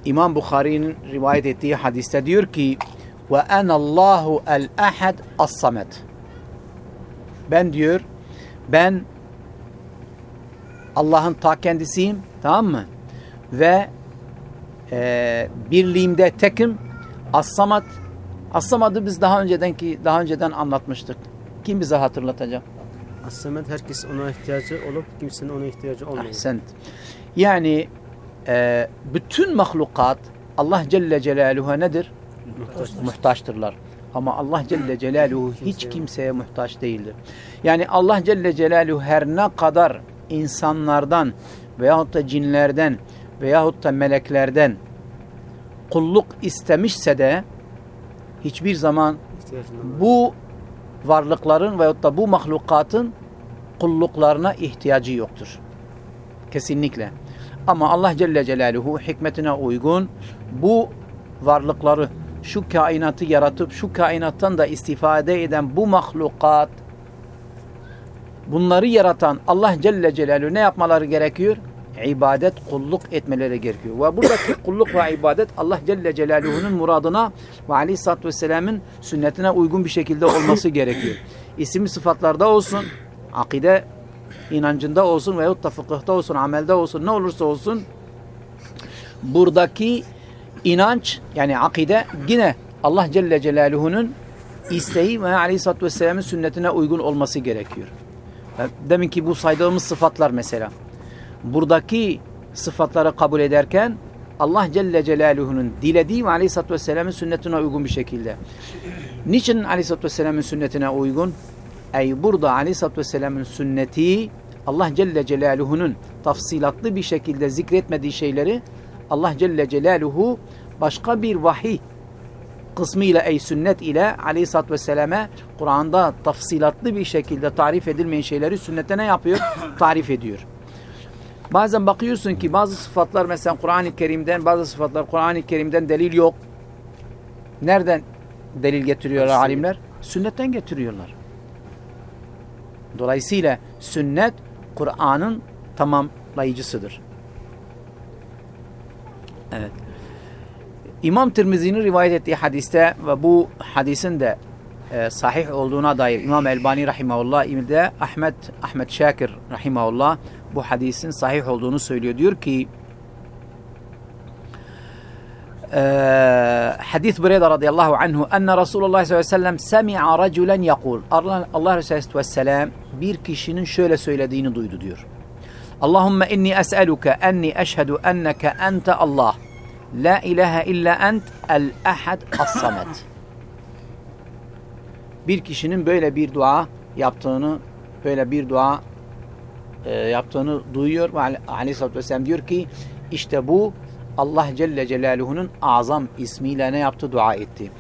İmam Bukhari'nin rivayet ettiği hadiste diyor ki ve enallahu el ahad as-samet. Ben diyor ben Allah'ın ta kendisiyim tamam mı? Ve e, birliğimde tekim as-samet as-samet'i biz daha önceden ki daha önceden anlatmıştık. Kim bize hatırlatacak? Aslında herkes ona ihtiyacı olup kimsenin ona ihtiyacı olmuyor. Ahsent. Yani e, bütün mahlukat Allah Celle Celaluhu'ya nedir? Muhtaç. Muhtaçtırlar. Ama Allah Celle Celaluhu hiç kimseye muhtaç değildir. Yani Allah Celle Celaluhu her ne kadar insanlardan veyahut da cinlerden veyahut da meleklerden kulluk istemişse de hiçbir zaman bu varlıkların veyahut da bu mahlukatın kulluklarına ihtiyacı yoktur. Kesinlikle. Ama Allah Celle Celaluhu hikmetine uygun bu varlıkları, şu kainatı yaratıp şu kainattan da istifade eden bu mahlukat bunları yaratan Allah Celle Celaluhu ne yapmaları gerekiyor? İbadet, kulluk etmeleri gerekiyor. Ve buradaki kulluk ve ibadet Allah Celle Celaluhu'nun muradına ve Aleyhisselatü Vesselam'ın sünnetine uygun bir şekilde olması gerekiyor. İsim sıfatlarda olsun, akide inancında olsun veyahut da fıkıhta olsun, amelde olsun, ne olursa olsun buradaki inanç yani akide yine Allah Celle Celaluhu'nun isteği ve Aleyhisselatü Vesselam'ın sünnetine uygun olması gerekiyor. Demin ki bu saydığımız sıfatlar mesela. Buradaki sıfatları kabul ederken Allah Celle Celaluhu'nun dilediği ve Aleyhisselatü Vesselam'ın sünnetine uygun bir şekilde. Niçin Aleyhisselatü Vesselam'ın sünnetine uygun? Ey burada Aleyhisselatü Vesselam'ın sünneti Allah Celle Celaluhu'nun tafsilatlı bir şekilde zikretmediği şeyleri Allah Celle Celaluhu başka bir vahiy kısmıyla ey sünnet ile Aleyhisselatü Vesselam'e Kur'an'da tafsilatlı bir şekilde tarif edilmeyen şeyleri sünnete ne yapıyor? tarif ediyor. Bazen bakıyorsun ki bazı sıfatlar mesela Kur'an-ı Kerim'den bazı sıfatlar Kur'an-ı Kerim'den delil yok. Nereden delil getiriyorlar alimler? Sünnetten getiriyorlar. Dolayısıyla sünnet Kur'an'ın tamamlayıcısıdır. Evet. İmam Tirmizi'nin rivayet ettiği hadiste ve bu hadisin de e, sahih olduğuna dair İmam Elbani rahimahullah İmil'de Ahmet Ahmet Şakir rahimahullah bu hadisin sahih olduğunu söylüyor. Diyor ki e, hadis Bureyde radıyallahu anhu enne Resulullah sallallahu aleyhi ve sellem semi'a raculen yakul Allah, Resulü aleyhisselam bir kişinin şöyle söylediğini duydu diyor. Allahümme inni es'eluke enni eşhedü enneke ente Allah La ilahe illa ent el ahad as-samet. Bir kişinin böyle bir dua yaptığını, böyle bir dua e, yaptığını duyuyor ve Aleyhisselatü Vesselam diyor ki işte bu Allah Celle Celaluhu'nun azam ismiyle ne yaptı? Dua etti.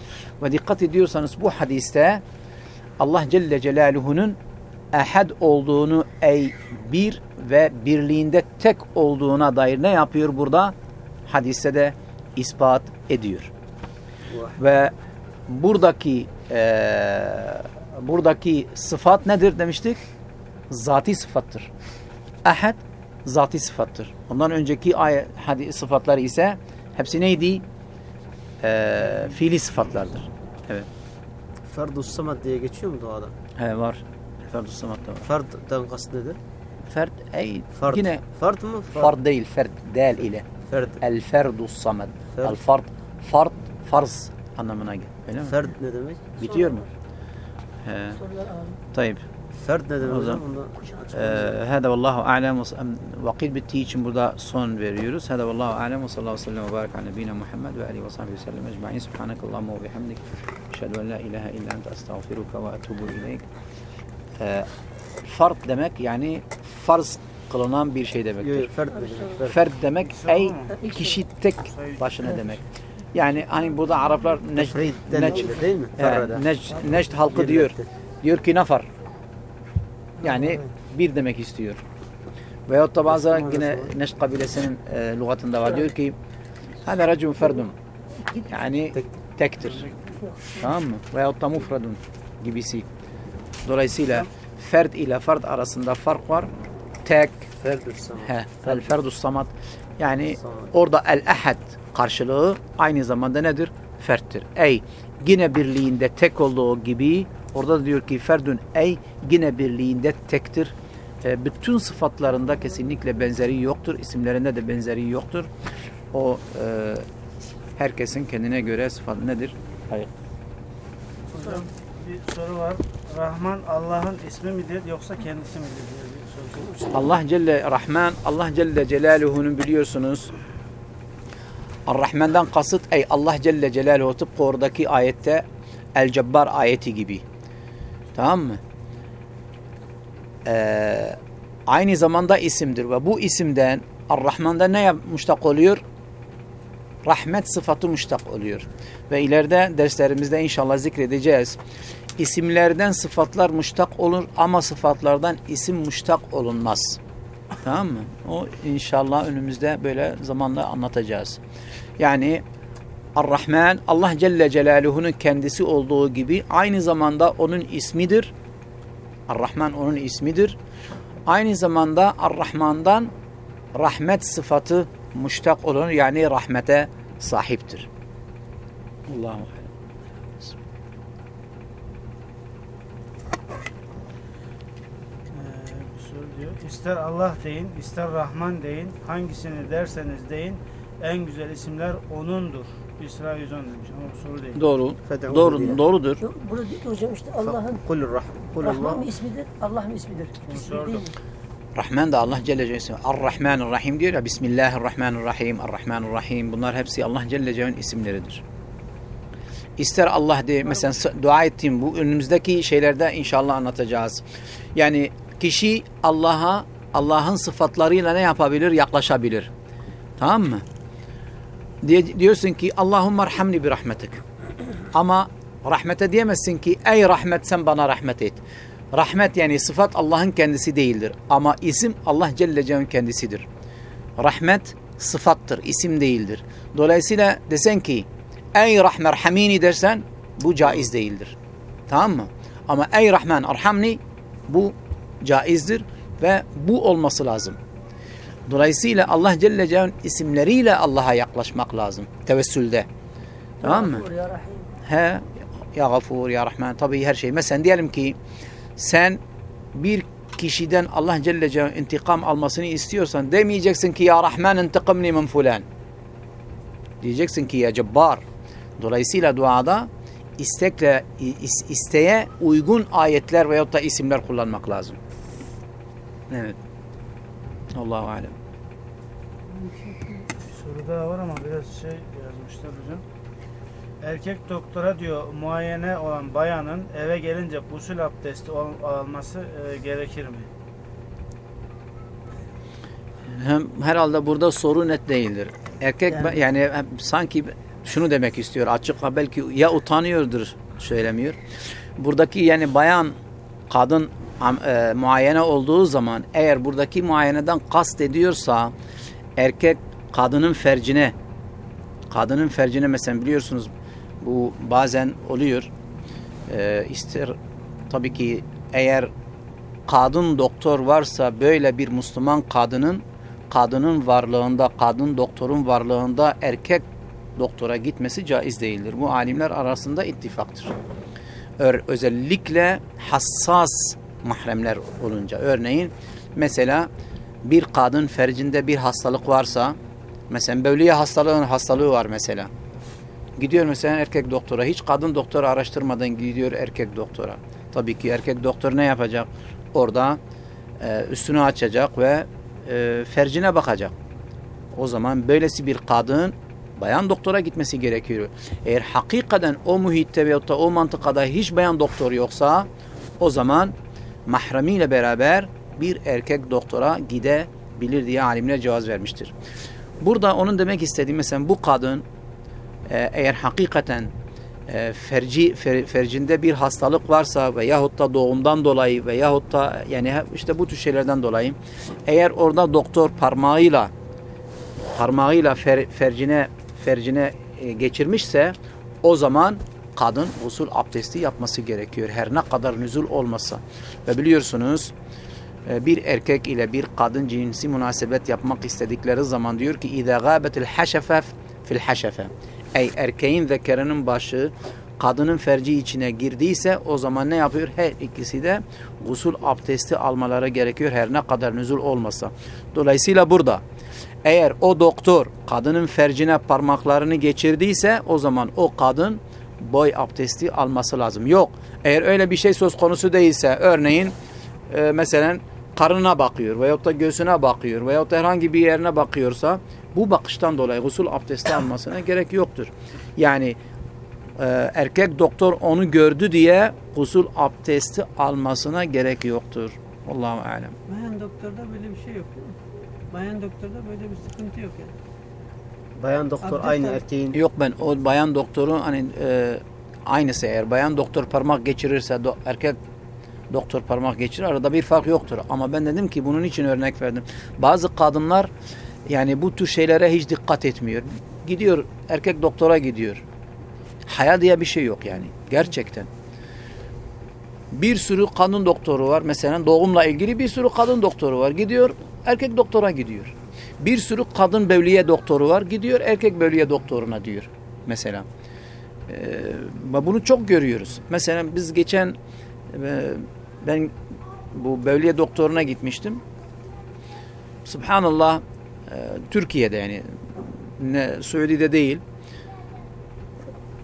Ve dikkat ediyorsanız bu hadiste Allah Celle Celaluhu'nun ehad olduğunu ey bir ve birliğinde tek olduğuna dair ne yapıyor burada? hadiste de ispat ediyor. Ve buradaki e, buradaki sıfat nedir demiştik? Zati sıfattır. Ahad zati sıfattır. Ondan önceki ayet hadis sıfatları ise hepsi neydi? E, fiili sıfatlardır. Evet. Ferdus samat diye geçiyor mu duada? He var. Ferdus samat da var. Ferd'den kast nedir? Ferd ey Fard. yine Fard mı? fard değil ferd del ile. Ferd. El ferdus samed. Ferd. El fard fard farz anlamına geliyor. Öyle mi? Ferd ne demek? Bitiyor mu? He. Sorular alalım. Tayyip. Ferd ne demek O zaman- Ee, Hada vallahu alem vakit bittiği için burada son veriyoruz. Hada vallahu alem ve sallallahu aleyhi ve sellem ve barik ala nebine Muhammed ve alihi ve sahbihi ve sellem ecma'in. Subhanakallahumma ve bihamdik. Eşhedü en la ilahe illa ente estağfiruka ve etubu ileyk. Ee, fard demek yani farz kılınan bir şey demektir. ne demek? Ferd demek ey kişi tek başına demek. Yani hani burada Araplar nec, Tefridden nec, gelir değil mi? He, Ferrada. nec, necd halkı diyor. Diyor ki nafar. Yani bir demek istiyor. Veyahut da bazı yine Neşt kabilesinin e, lügatında var. Diyor ki Hâdâ racun ferdun. Yani tektir. Tamam mı? Veyahut da mufradun gibisi. Dolayısıyla ferd ile fard arasında fark var. Tek, el ferdus samat. Yani orada el ehad karşılığı aynı zamanda nedir? Ferttir. Ey yine birliğinde tek olduğu gibi orada da diyor ki ferdün ey yine birliğinde tektir. E, bütün sıfatlarında kesinlikle benzeri yoktur. İsimlerinde de benzeri yoktur. O e, herkesin kendine göre sıfat nedir? Hayır. Hocam bir soru var. Rahman Allah'ın ismi midir yoksa kendisi midir diye. Allah Celle Rahman, Allah Celle Celaluhu'nun biliyorsunuz Ar-Rahman'dan kasıt ey Allah Celle Celaluhu tıpkı oradaki ayette El Cebbar ayeti gibi. Tamam mı? Ee, aynı zamanda isimdir ve bu isimden Ar-Rahman'da ne müştak oluyor? Rahmet sıfatı müştak oluyor. Ve ileride derslerimizde inşallah zikredeceğiz. İsimlerden sıfatlar müştak olur ama sıfatlardan isim müştak olunmaz. Tamam mı? O inşallah önümüzde böyle zamanla anlatacağız. Yani Ar-Rahman Allah Celle Celaluhu'nun kendisi olduğu gibi aynı zamanda onun ismidir. Ar-Rahman onun ismidir. Aynı zamanda Ar-Rahman'dan rahmet sıfatı müştak olur yani rahmete sahiptir. Diyor. İster Allah deyin, ister Rahman deyin, hangisini derseniz deyin, en güzel isimler O'nundur. İsra 110 demiş ama bu soru değil. Doğru. Fed'uhu Doğru, diye. doğrudur. Yok, Burada diyor ki hocam işte Allah'ın Kul Rah. Kul Rahman Allah. mı ismidir, Allah mı ismidir? Değil mi? Rahman da Allah Celle Celaluhu Ar-Rahmanir-Rahim diyor ya Bismillahirrahmanirrahim Ar-Rahmanir-Rahim bunlar hepsi Allah Celle Celaluhu'nun isimleridir. İster Allah de mesela dua ettiğim bu önümüzdeki şeylerde inşallah anlatacağız. Yani kişi Allah'a Allah'ın sıfatlarıyla ne yapabilir? Yaklaşabilir. Tamam mı? Diye, diyorsun ki Allahümme erhamni bir rahmetik. Ama rahmete diyemezsin ki ey rahmet sen bana rahmet et. Rahmet yani sıfat Allah'ın kendisi değildir. Ama isim Allah Celle Celaluhu'nun kendisidir. Rahmet sıfattır, isim değildir. Dolayısıyla desen ki ey Rahman Erhamini dersen bu caiz değildir. Tamam mı? Ama ey Rahman Erhamni bu caizdir ve bu olması lazım. Dolayısıyla Allah Celle Celaluhu'nun isimleriyle Allah'a yaklaşmak lazım. Tevessülde. Tamam mı? He ya Gafur ya Rahman tabii her şey. Mesela diyelim ki sen bir kişiden Allah Celle Celaluhu intikam almasını istiyorsan demeyeceksin ki ya Rahman intikamni min fulan. Diyeceksin ki ya Cebbar. Dolayısıyla duada istekle is- isteğe uygun ayetler veyahut da isimler kullanmak lazım. Evet. Allahu alem. Daha var ama biraz şey yazmışlar hocam. Erkek doktora diyor muayene olan bayanın eve gelince gusül abdesti al- alması e, gerekir mi? Hem herhalde burada soru net değildir. Erkek Yani- yani, sanki şunu demek istiyor açık belki ya utanıyordur söylemiyor. Buradaki yani bayan kadın e, muayene olduğu zaman eğer buradaki muayeneden kast ediyorsa erkek kadının fercine kadının fercine mesela biliyorsunuz bu bazen oluyor. E, ister tabii ki eğer kadın doktor varsa böyle bir Müslüman kadının kadının varlığında, kadın doktorun varlığında erkek doktora gitmesi caiz değildir. Bu alimler arasında ittifaktır. Özellikle hassas mahremler olunca. Örneğin mesela bir kadın fercinde bir hastalık varsa mesela bevliye hastalığın hastalığı var mesela. Gidiyor mesela erkek doktora. Hiç kadın doktora araştırmadan gidiyor erkek doktora. Tabii ki erkek doktor ne yapacak? Orada e, üstünü açacak ve e, fercine bakacak. O zaman böylesi bir kadın bayan doktora gitmesi gerekiyor. Eğer hakikaten o muhitte veyahut da o mantıkada hiç bayan doktor yoksa o zaman mahremiyle beraber bir erkek doktora gidebilir diye alimler cevaz vermiştir. Burada onun demek istediği mesela bu kadın e, eğer hakikaten e, ferci fer- fercinde bir hastalık varsa veyahut da doğumdan dolayı veyahut da yani işte bu tür şeylerden dolayı eğer orada doktor parmağıyla parmağıyla fer- fercine fercine e, geçirmişse o zaman kadın usul abdesti yapması gerekiyor. Her ne kadar nüzul olmasa. Ve biliyorsunuz bir erkek ile bir kadın cinsi münasebet yapmak istedikleri zaman diyor ki اِذَا غَابَتِ الْحَشَفَ fil haşefe. Ey erkeğin zekerinin başı kadının ferci içine girdiyse o zaman ne yapıyor? Her ikisi de gusül abdesti almaları gerekiyor her ne kadar nüzul olmasa. Dolayısıyla burada eğer o doktor kadının fercine parmaklarını geçirdiyse o zaman o kadın boy abdesti alması lazım. Yok. Eğer öyle bir şey söz konusu değilse örneğin e, mesela karnına bakıyor veyahut da göğsüne bakıyor veyahut da herhangi bir yerine bakıyorsa bu bakıştan dolayı gusül abdesti almasına gerek yoktur. Yani e, erkek doktor onu gördü diye gusül abdesti almasına gerek yoktur. Allahu alem. Bayan doktorda böyle bir şey yok? Bayan doktorda böyle bir sıkıntı yok yani. Bayan doktor Abdest aynı erkeğin Yok ben o bayan doktoru hani e, aynısı eğer bayan doktor parmak geçirirse do- erkek doktor parmak geçirir arada bir fark yoktur. Ama ben dedim ki bunun için örnek verdim. Bazı kadınlar yani bu tür şeylere hiç dikkat etmiyor. Gidiyor erkek doktora gidiyor. Haya diye bir şey yok yani gerçekten. Bir sürü kadın doktoru var. Mesela doğumla ilgili bir sürü kadın doktoru var. Gidiyor erkek doktora gidiyor. Bir sürü kadın bevliye doktoru var. Gidiyor erkek bevliye doktoruna diyor. Mesela. Ee, bunu çok görüyoruz. Mesela biz geçen e, ben bu bevliye doktoruna gitmiştim. Subhanallah e, Türkiye'de yani ne Suudi'de değil.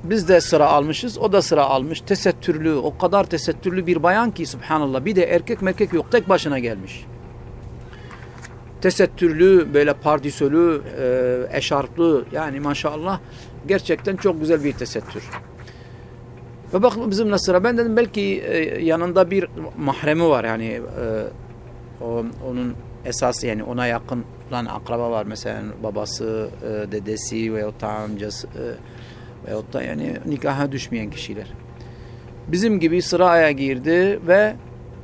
Biz de sıra almışız. O da sıra almış. Tesettürlü, o kadar tesettürlü bir bayan ki subhanallah. Bir de erkek merkek yok. Tek başına gelmiş. Tesettürlü, böyle pardisölü, e, eşarplı yani maşallah gerçekten çok güzel bir tesettür. Ve bak bizimle sıra. Ben dedim belki e, yanında bir mahremi var yani e, onun esası yani ona yakın lan akraba var mesela babası, e, dedesi veyahut da amcası veyahut da yani nikaha düşmeyen kişiler. Bizim gibi sıraya girdi ve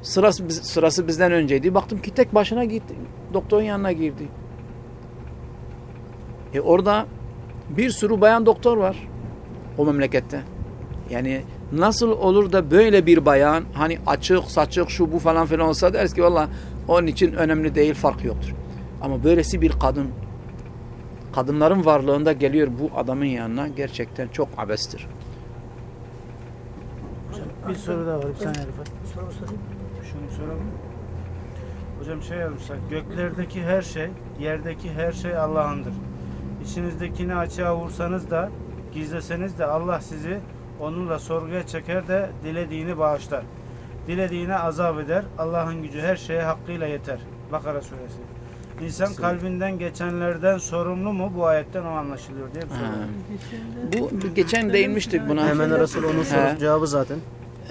sırası, sırası bizden önceydi. Baktım ki tek başına gitti. Doktorun yanına girdi. E orada bir sürü bayan doktor var o memlekette. Yani nasıl olur da böyle bir bayan hani açık saçık şu bu falan filan olsa deriz ki valla onun için önemli değil fark yoktur. Ama böylesi bir kadın kadınların varlığında geliyor bu adamın yanına gerçekten çok abestir. Bir soru daha var. Bir saniye Rıfat. Soru sorayım. Şunu soralım. Hocam şey yazmışlar. Göklerdeki her şey, yerdeki her şey Allah'ındır. İçinizdekini açığa vursanız da, gizleseniz de Allah sizi onunla sorguya çeker de dilediğini bağışlar. Dilediğine azap eder. Allah'ın gücü her şeye hakkıyla yeter. Bakara suresi. İnsan kalbinden geçenlerden sorumlu mu? Bu ayetten o anlaşılıyor diye bir soru. Bu geçen değinmiştik buna. hemen Resul onun He. soru cevabı zaten.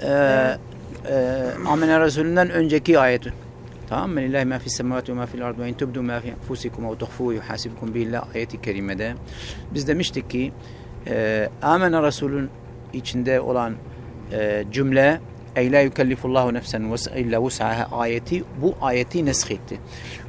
Ee, e, Amine Resulü'nden önceki ayeti. Tamam mı? Lillahi ma fis semavati ve ma fil ardı ve in tubdu ma fi enfusikum ve tuhfuhu yuhasibukum billah ayeti kerimede. Biz demiştik ki e, Amine Resulün içinde olan e, cümle la yukellifullahu nefsen ves- illa vus'aha ayeti bu ayeti nesk.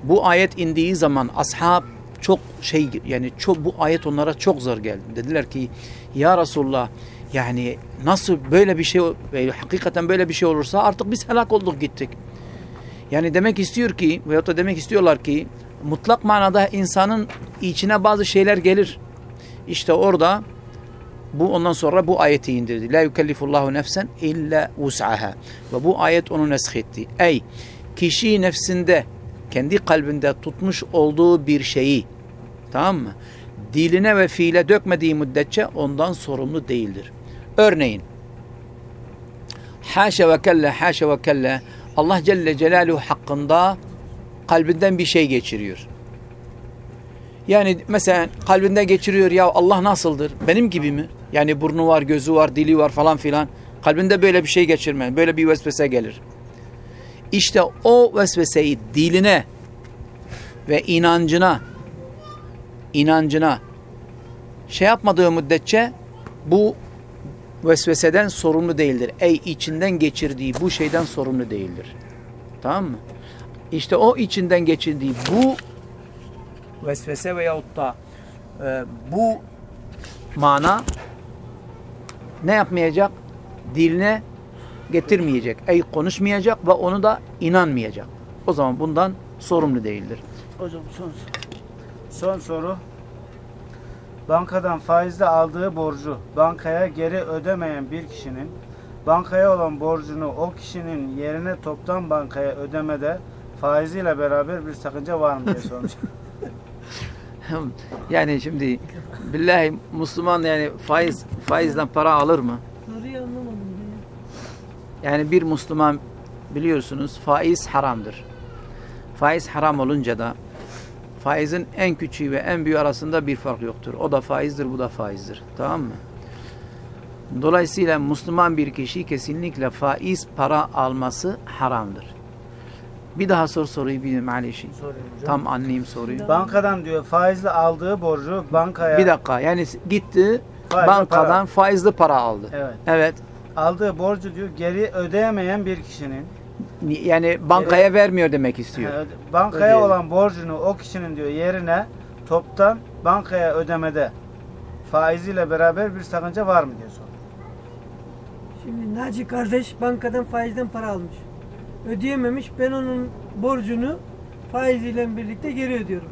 Bu ayet indiği zaman ashab çok şey yani çok bu ayet onlara çok zor geldi. Dediler ki ya Resulullah yani nasıl böyle bir şey ve hakikaten böyle bir şey olursa artık biz helak olduk gittik. Yani demek istiyor ki veyahut da demek istiyorlar ki mutlak manada insanın içine bazı şeyler gelir. İşte orada bu ondan sonra bu ayeti indirdi. La yukellifullahu nefsen illa vus'aha. Ve bu ayet onu nesk etti. Ey kişi nefsinde kendi kalbinde tutmuş olduğu bir şeyi tamam mı? Diline ve fiile dökmediği müddetçe ondan sorumlu değildir. Örneğin haşa ve kelle haşa ve kelle Allah Celle Celaluhu hakkında kalbinden bir şey geçiriyor. Yani mesela kalbinde geçiriyor ya Allah nasıldır? Benim gibi mi? Yani burnu var, gözü var, dili var falan filan. Kalbinde böyle bir şey geçirme, böyle bir vesvese gelir. İşte o vesveseyi diline ve inancına inancına şey yapmadığı müddetçe bu vesveseden sorumlu değildir. Ey içinden geçirdiği bu şeyden sorumlu değildir. Tamam mı? İşte o içinden geçirdiği bu vesvese veyahut da e, bu mana ne yapmayacak? Diline getirmeyecek. Ey konuşmayacak ve onu da inanmayacak. O zaman bundan sorumlu değildir. Hocam son Son soru. Bankadan faizle aldığı borcu bankaya geri ödemeyen bir kişinin bankaya olan borcunu o kişinin yerine toptan bankaya ödemede faiziyle beraber bir sakınca var mı diye sormuş. yani şimdi billahi Müslüman yani faiz faizden para alır mı? Soruyu anlamadım diye. Yani bir Müslüman biliyorsunuz faiz haramdır. Faiz haram olunca da faizin en küçüğü ve en büyüğü arasında bir fark yoktur. O da faizdir, bu da faizdir. Tamam mı? Dolayısıyla Müslüman bir kişi kesinlikle faiz para alması haramdır. Bir daha sor soruyu bir maalesef. Tam anlayayım soruyu. Bankadan diyor faizle aldığı borcu bankaya Bir dakika yani gitti Faizli bankadan para. faizli para aldı. Evet. Evet. Aldığı borcu diyor geri ödeyemeyen bir kişinin Yani bankaya vermiyor demek istiyor. Yani bankaya Ödeyelim. olan borcunu o kişinin diyor yerine toptan bankaya ödemede faiziyle beraber bir sakınca var mı diye soruyor. Şimdi Naci kardeş bankadan faizden para almış. Ödeyememiş. Ben onun borcunu faiziyle birlikte geri ödüyorum.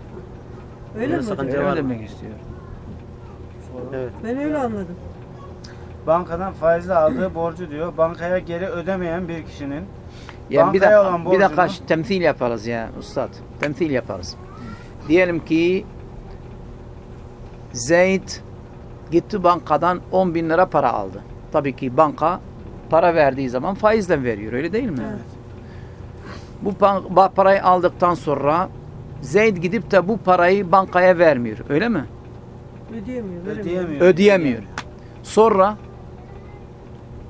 Öyle mi hocam? sakınca var mı? demek istiyor. Evet. Ben öyle anladım. Bankadan faizle aldığı borcu diyor bankaya geri ödemeyen bir kişinin Yani bir Bankaya dakika, olan bir dakika borcunu- temsil yaparız ya ustad. Temsil yaparız. Diyelim ki Zeyd gitti bankadan 10 bin lira para aldı. Tabii ki banka para verdiği zaman faizle veriyor öyle değil mi? Evet. Bu parayı aldıktan sonra Zeyd gidip de bu parayı bankaya vermiyor öyle mi? Ödeyemiyor. ödeyemiyor. Ödeyemiyor. Sonra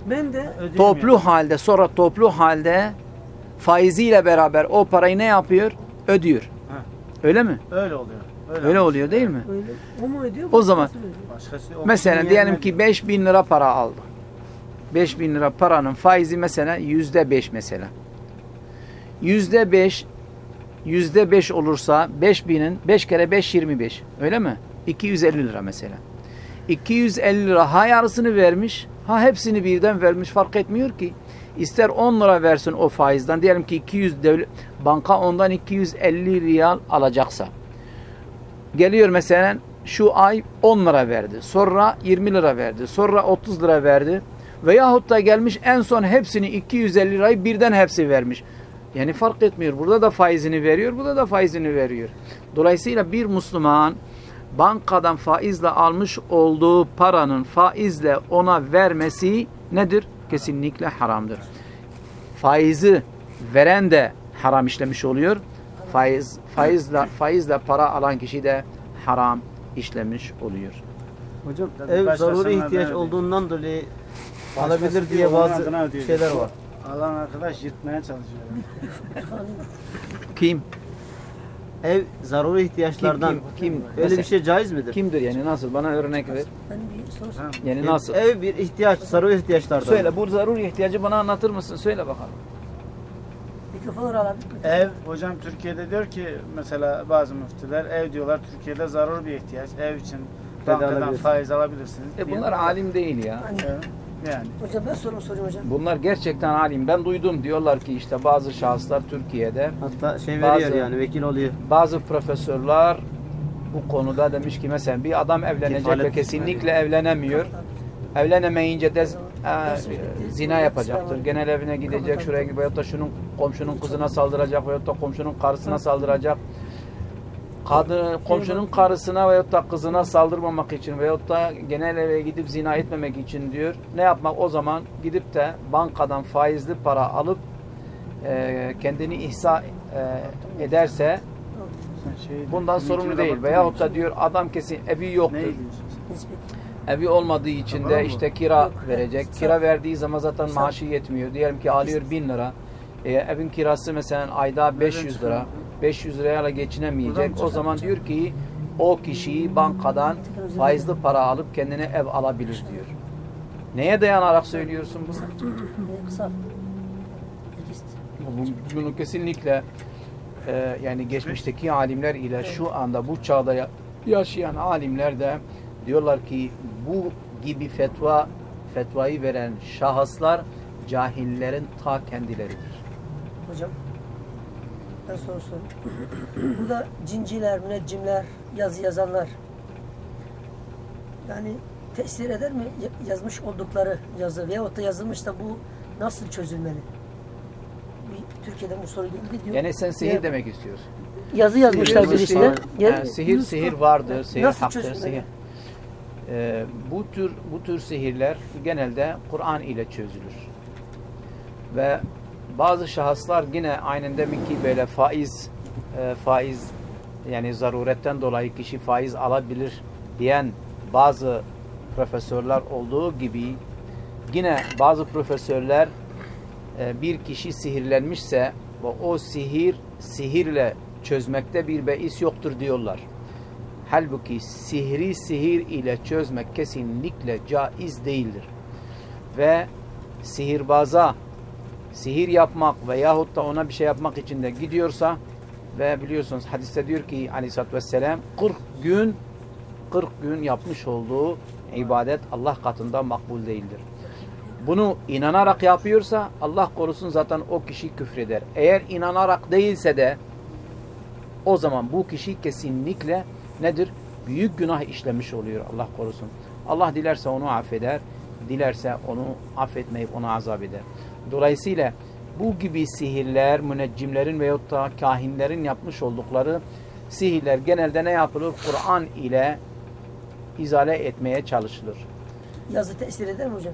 Ben de toplu halde sonra toplu halde faiziyle beraber o parayı ne yapıyor? Ödüyor. Heh. Öyle mi? Öyle oluyor. Öyle, Öyle oluyor değil mi? öyle o mu ödüyor? O zaman- başkası ödüyor? Mesela diyelim ki diyor. 5 bin lira para aldı. 5 bin lira paranın faizi mesela yüzde 5 mesela. Yüzde 5 yüzde 5 olursa 5 binin 5 kere 5 25 öyle mi? 250 lira mesela. 250 lira ha yarısını vermiş ha hepsini birden vermiş fark etmiyor ki. İster 10 lira versin o faizden diyelim ki 200 devlet, banka ondan 250 riyal alacaksa. Geliyor mesela şu ay 10 lira verdi. Sonra 20 lira verdi. Sonra 30 lira verdi. Veyahut da gelmiş en son hepsini 250 lirayı birden hepsi vermiş. Yani fark etmiyor. Burada da faizini veriyor, burada da faizini veriyor. Dolayısıyla bir Müslüman bankadan faizle almış olduğu paranın faizle ona vermesi nedir? Kesinlikle haramdır. Faizi veren de haram işlemiş oluyor. Faiz faizle faizle para alan kişi de haram işlemiş oluyor. Hocam ev zaruri ihtiyaç olduğundan dolayı alabilir diye bazı şeyler var. Alan arkadaş yırtmaya çalışıyor. Kim? Ev zaruri ihtiyaçlardan Kim, kim, kim? öyle Mesela- bir şey caiz midir? Kimdir yani nasıl? Bana örnek ver. Ben bir soru Ha. Yani nasıl? Ev bir ihtiyaç, zaruri ihtiyaçlardan. Söyle bu zaruri ihtiyacı bana anlatır mısın? Söyle bakalım. Mikrofonu alalım. Ev hocam Türkiye'de diyor ki mesela bazı müftüler ev diyorlar Türkiye'de zarur bir ihtiyaç. Ev için bankadan faiz alabilirsiniz. E diye. bunlar alim değil ya. Evet, Yani Hocam ben sorumu sorayım hocam. Bunlar gerçekten alim. Ben duydum diyorlar ki işte bazı şahıslar Türkiye'de Hatta şey Bazı- veriyor yani vekil oluyor. bazı profesörler bu konuda demiş ki mesela bir adam evlenecek Kefalet ve kesinlikle evlenemiyor. Evlenemeyince de e, zina yapacaktır. Genel evine gidecek, şuraya gidecek veyahut da şunun komşunun kızına saldıracak veyahut da komşunun karısına saldıracak. Kadın, komşunun karısına veyahut da kızına saldırmamak için veyahut da genel eve gidip zina etmemek için diyor. Ne yapmak? O zaman gidip de bankadan faizli para alıp e, kendini ihsa e, ederse bundan sorumlu değil. Veyahut da diyor adam kesin evi yoktur. Evi olmadığı için de işte kira verecek. Kira verdiği zaman zaten maaşı yetmiyor. Diyelim ki alıyor 1000 lira. E, evin kirası mesela ayda 500 lira. 500 lirayla geçinemeyecek. O zaman diyor ki o kişi bankadan faizli para alıp kendine ev alabilir diyor. Neye dayanarak söylüyorsun bunu? Bunu kesinlikle e, yani geçmişteki alimler ile şu anda bu çağda ya- yaşayan alimler de diyorlar ki bu gibi fetva fetvayı veren şahıslar cahillerin ta kendileridir. Hocam soru sorayım. Burada cinciler, müneccimler, yazı yazanlar yani tesir eder mi Ya- yazmış oldukları yazı veyahut da yazılmış da bu nasıl çözülmeli? Bir Türkiye'de bu soru gidiyor. Yani sen sihir Ya- demek istiyorsun. yazı yazmışlar Sihir- birisine. sihir- Ya- yani sihir sihir vardır, sihir Nasıl haktır, sihir. Ee, bu tür bu tür sihirler genelde Kur'an ile çözülür. Ve bazı şahıslar yine aynen deminki böyle faiz e, faiz yani zaruretten dolayı kişi faiz alabilir diyen bazı profesörler olduğu gibi yine bazı profesörler e, bir kişi sihirlenmişse ve o sihir sihirle çözmekte bir beis yoktur diyorlar. Halbuki sihri sihir ile çözmek kesinlikle caiz değildir. Ve sihirbaza sihir yapmak veyahut da ona bir şey yapmak için de gidiyorsa ve biliyorsunuz hadiste diyor ki aleyhissalatü vesselam 40 gün 40 gün yapmış olduğu ibadet Allah katında makbul değildir. Bunu inanarak yapıyorsa Allah korusun zaten o kişi küfreder. Eğer inanarak değilse de o zaman bu kişi kesinlikle nedir? Büyük günah işlemiş oluyor Allah korusun. Allah dilerse onu affeder, dilerse onu affetmeyip ona azap eder. Dolayısıyla bu gibi sihirler, müneccimlerin veyahut da kahinlerin yapmış oldukları sihirler genelde ne yapılır? Kur'an ile izale etmeye çalışılır. Yazı tesir eder mi hocam?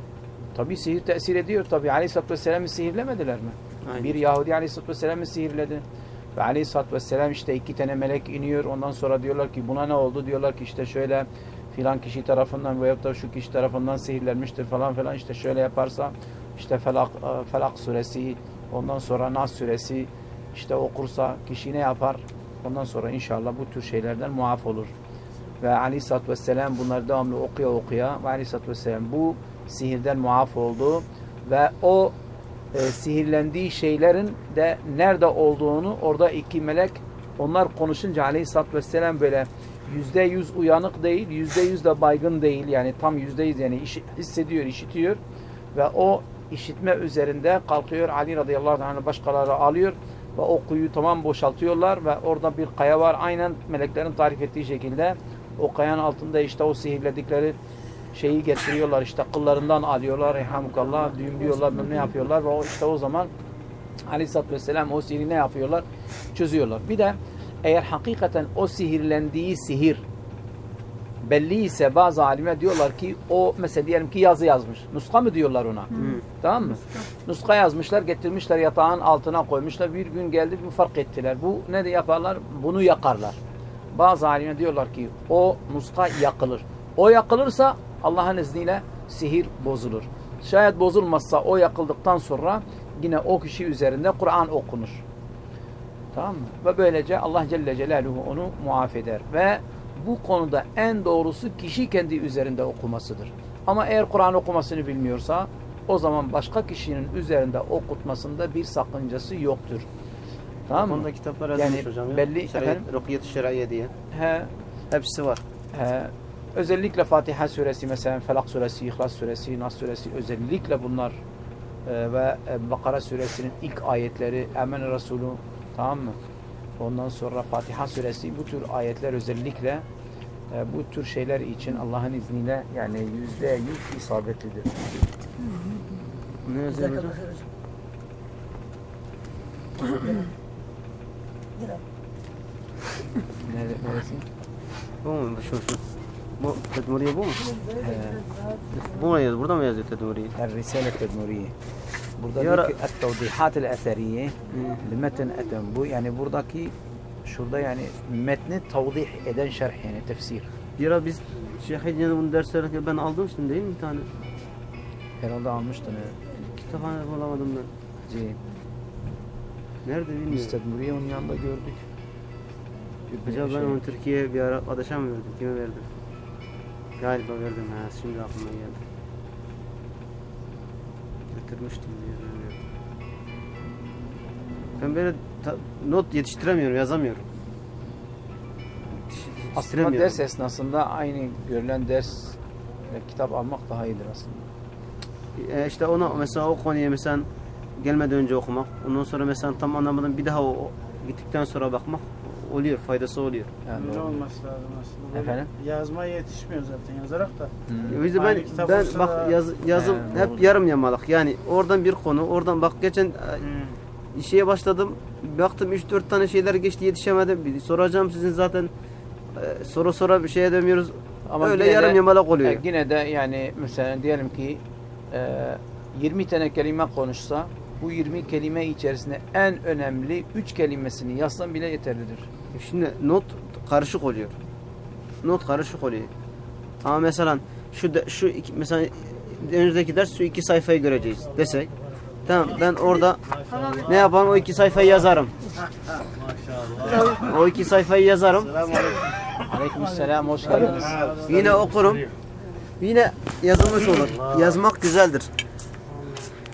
Tabi sihir tesir ediyor. Tabi Aleyhisselatü Vesselam'ı sihirlemediler mi? Aynen. Bir Yahudi Aleyhisselatü Vesselam'ı sihirledi. Ve Aleyhisselatü Vesselam işte iki tane melek iniyor. Ondan sonra diyorlar ki buna ne oldu? Diyorlar ki işte şöyle filan kişi tarafından veyahut da şu kişi tarafından sihirlenmiştir falan filan. işte şöyle yaparsa işte Felak, e, Felak suresi ondan sonra Nas suresi işte okursa kişi ne yapar? Ondan sonra inşallah bu tür şeylerden muaf olur. Ve Aleyhisselatü Vesselam bunları devamlı okuya okuya ve Aleyhisselatü Vesselam bu sihirden muaf oldu ve o e, sihirlendiği şeylerin de nerede olduğunu orada iki melek onlar konuşunca Aleyhisselatü Vesselam böyle yüzde yüz uyanık değil, yüzde yüz de baygın değil yani tam yüzde yüz yani işi- hissediyor, işitiyor ve o işitme üzerinde kalkıyor Ali radıyallahu anh başkaları alıyor ve o kuyu tamam boşaltıyorlar ve orada bir kaya var aynen meleklerin tarif ettiği şekilde o kayanın altında işte o sihirledikleri şeyi getiriyorlar işte kıllarından alıyorlar ehhamukallah düğümlüyorlar ne yapıyorlar ve o işte o zaman Aleyhisselatü Vesselam o sihiri ne yapıyorlar? Çözüyorlar. Bir de eğer hakikaten o sihirlendiği sihir belli ise bazı alimler diyorlar ki o mesela diyelim ki yazı yazmış. Nuska mı diyorlar ona? Tamam mı? Nuska yazmışlar, getirmişler yatağın altına koymuşlar. Bir gün geldi bir fark ettiler. Bu ne de yaparlar? Bunu yakarlar. Bazı alimler diyorlar ki o nuska yakılır. O yakılırsa Allah'ın izniyle sihir bozulur. Şayet bozulmazsa o yakıldıktan sonra yine o kişi üzerinde Kur'an okunur. Tamam mı? Ve böylece Allah Celle Celaluhu onu muaf eder. Ve bu konuda en doğrusu kişi kendi üzerinde okumasıdır. Ama eğer Kur'an okumasını bilmiyorsa o zaman başka kişinin üzerinde okutmasında bir sakıncası yoktur. Tamam mı? Onda kitaplar Yani yazılmış hocam. ya. belli- efendim? Rukiyet-i Şeraiye diye. He, Hepsi var. he, özellikle Fatiha suresi mesela Felak suresi, İhlas suresi, Nas suresi özellikle bunlar e, ve e, Bakara suresinin ilk ayetleri Emen Resulü tamam mı? Ondan sonra Fatiha suresi bu tür ayetler özellikle e, bu tür şeyler için Allah'ın izniyle yani yüzde yüz isabetlidir. Ne yazıyor hocam? Nerede, neresi? Bu mu? Şu şu. Bu tedmuriye bu mu? Ee, bu mu yazıyor? Burada mı yazıyor tedmuriye? Er Risale tedmuriye. Buradaki Yara... tevdihat eseriye metn eten bu. Yani buradaki şurada yani metni tavdih eden şerh yani tefsir. Yara biz Şeyh Hediye'nin dersleri ben aldım değil mi bir tane? Herhalde almıştın evet. Bulamadım ben. C. Nerede bilmiyorum. İstedmuriye onun yanında gördük. Acaba ben şey- onu Türkiye'ye bir arkadaşa mı verdim? Kime verdim? Galiba verdim ha. Şimdi aklıma geldi bitirmiştim diye bilmiyorum. Ben böyle not yetiştiremiyorum, yazamıyorum. Aslında ders esnasında aynı görülen ders ve kitap almak daha iyidir aslında. E işte ona mesela o konuya mesela gelmeden önce okumak, ondan sonra mesela tam anlamadan bir daha o, o gittikten sonra bakmak oluyor, faydası oluyor. Yani Öyle olması lazım aslında. Böyle Efendim? Yazma yetişmiyor zaten yazarak da. Hı. O yüzden ben, ben bak da- yaz, yazım He, hep doğru. yarım yamalak. Yani oradan bir konu, oradan bak geçen e, Hı. şeye başladım. Baktım 3-4 tane şeyler geçti yetişemedim. Bir soracağım sizin zaten e, soru sonra bir şeye demiyoruz. Ama Öyle yarım de- yamalak oluyor. E, yine de yani mesela diyelim ki e, 20 tane kelime konuşsa bu 20 kelime içerisinde en önemli 3 kelimesini yazsan bile yeterlidir. Şimdi not karışık oluyor. Not karışık oluyor. Ama mesela şu de, şu iki, mesela önümüzdeki ders şu iki sayfayı göreceğiz desek. Tamam ben orada ne yaparım o iki sayfayı yazarım. O iki sayfayı yazarım. Aleykümselam hoş geldiniz. Yine okurum. Yine yazılmış olur. Yazmak güzeldir.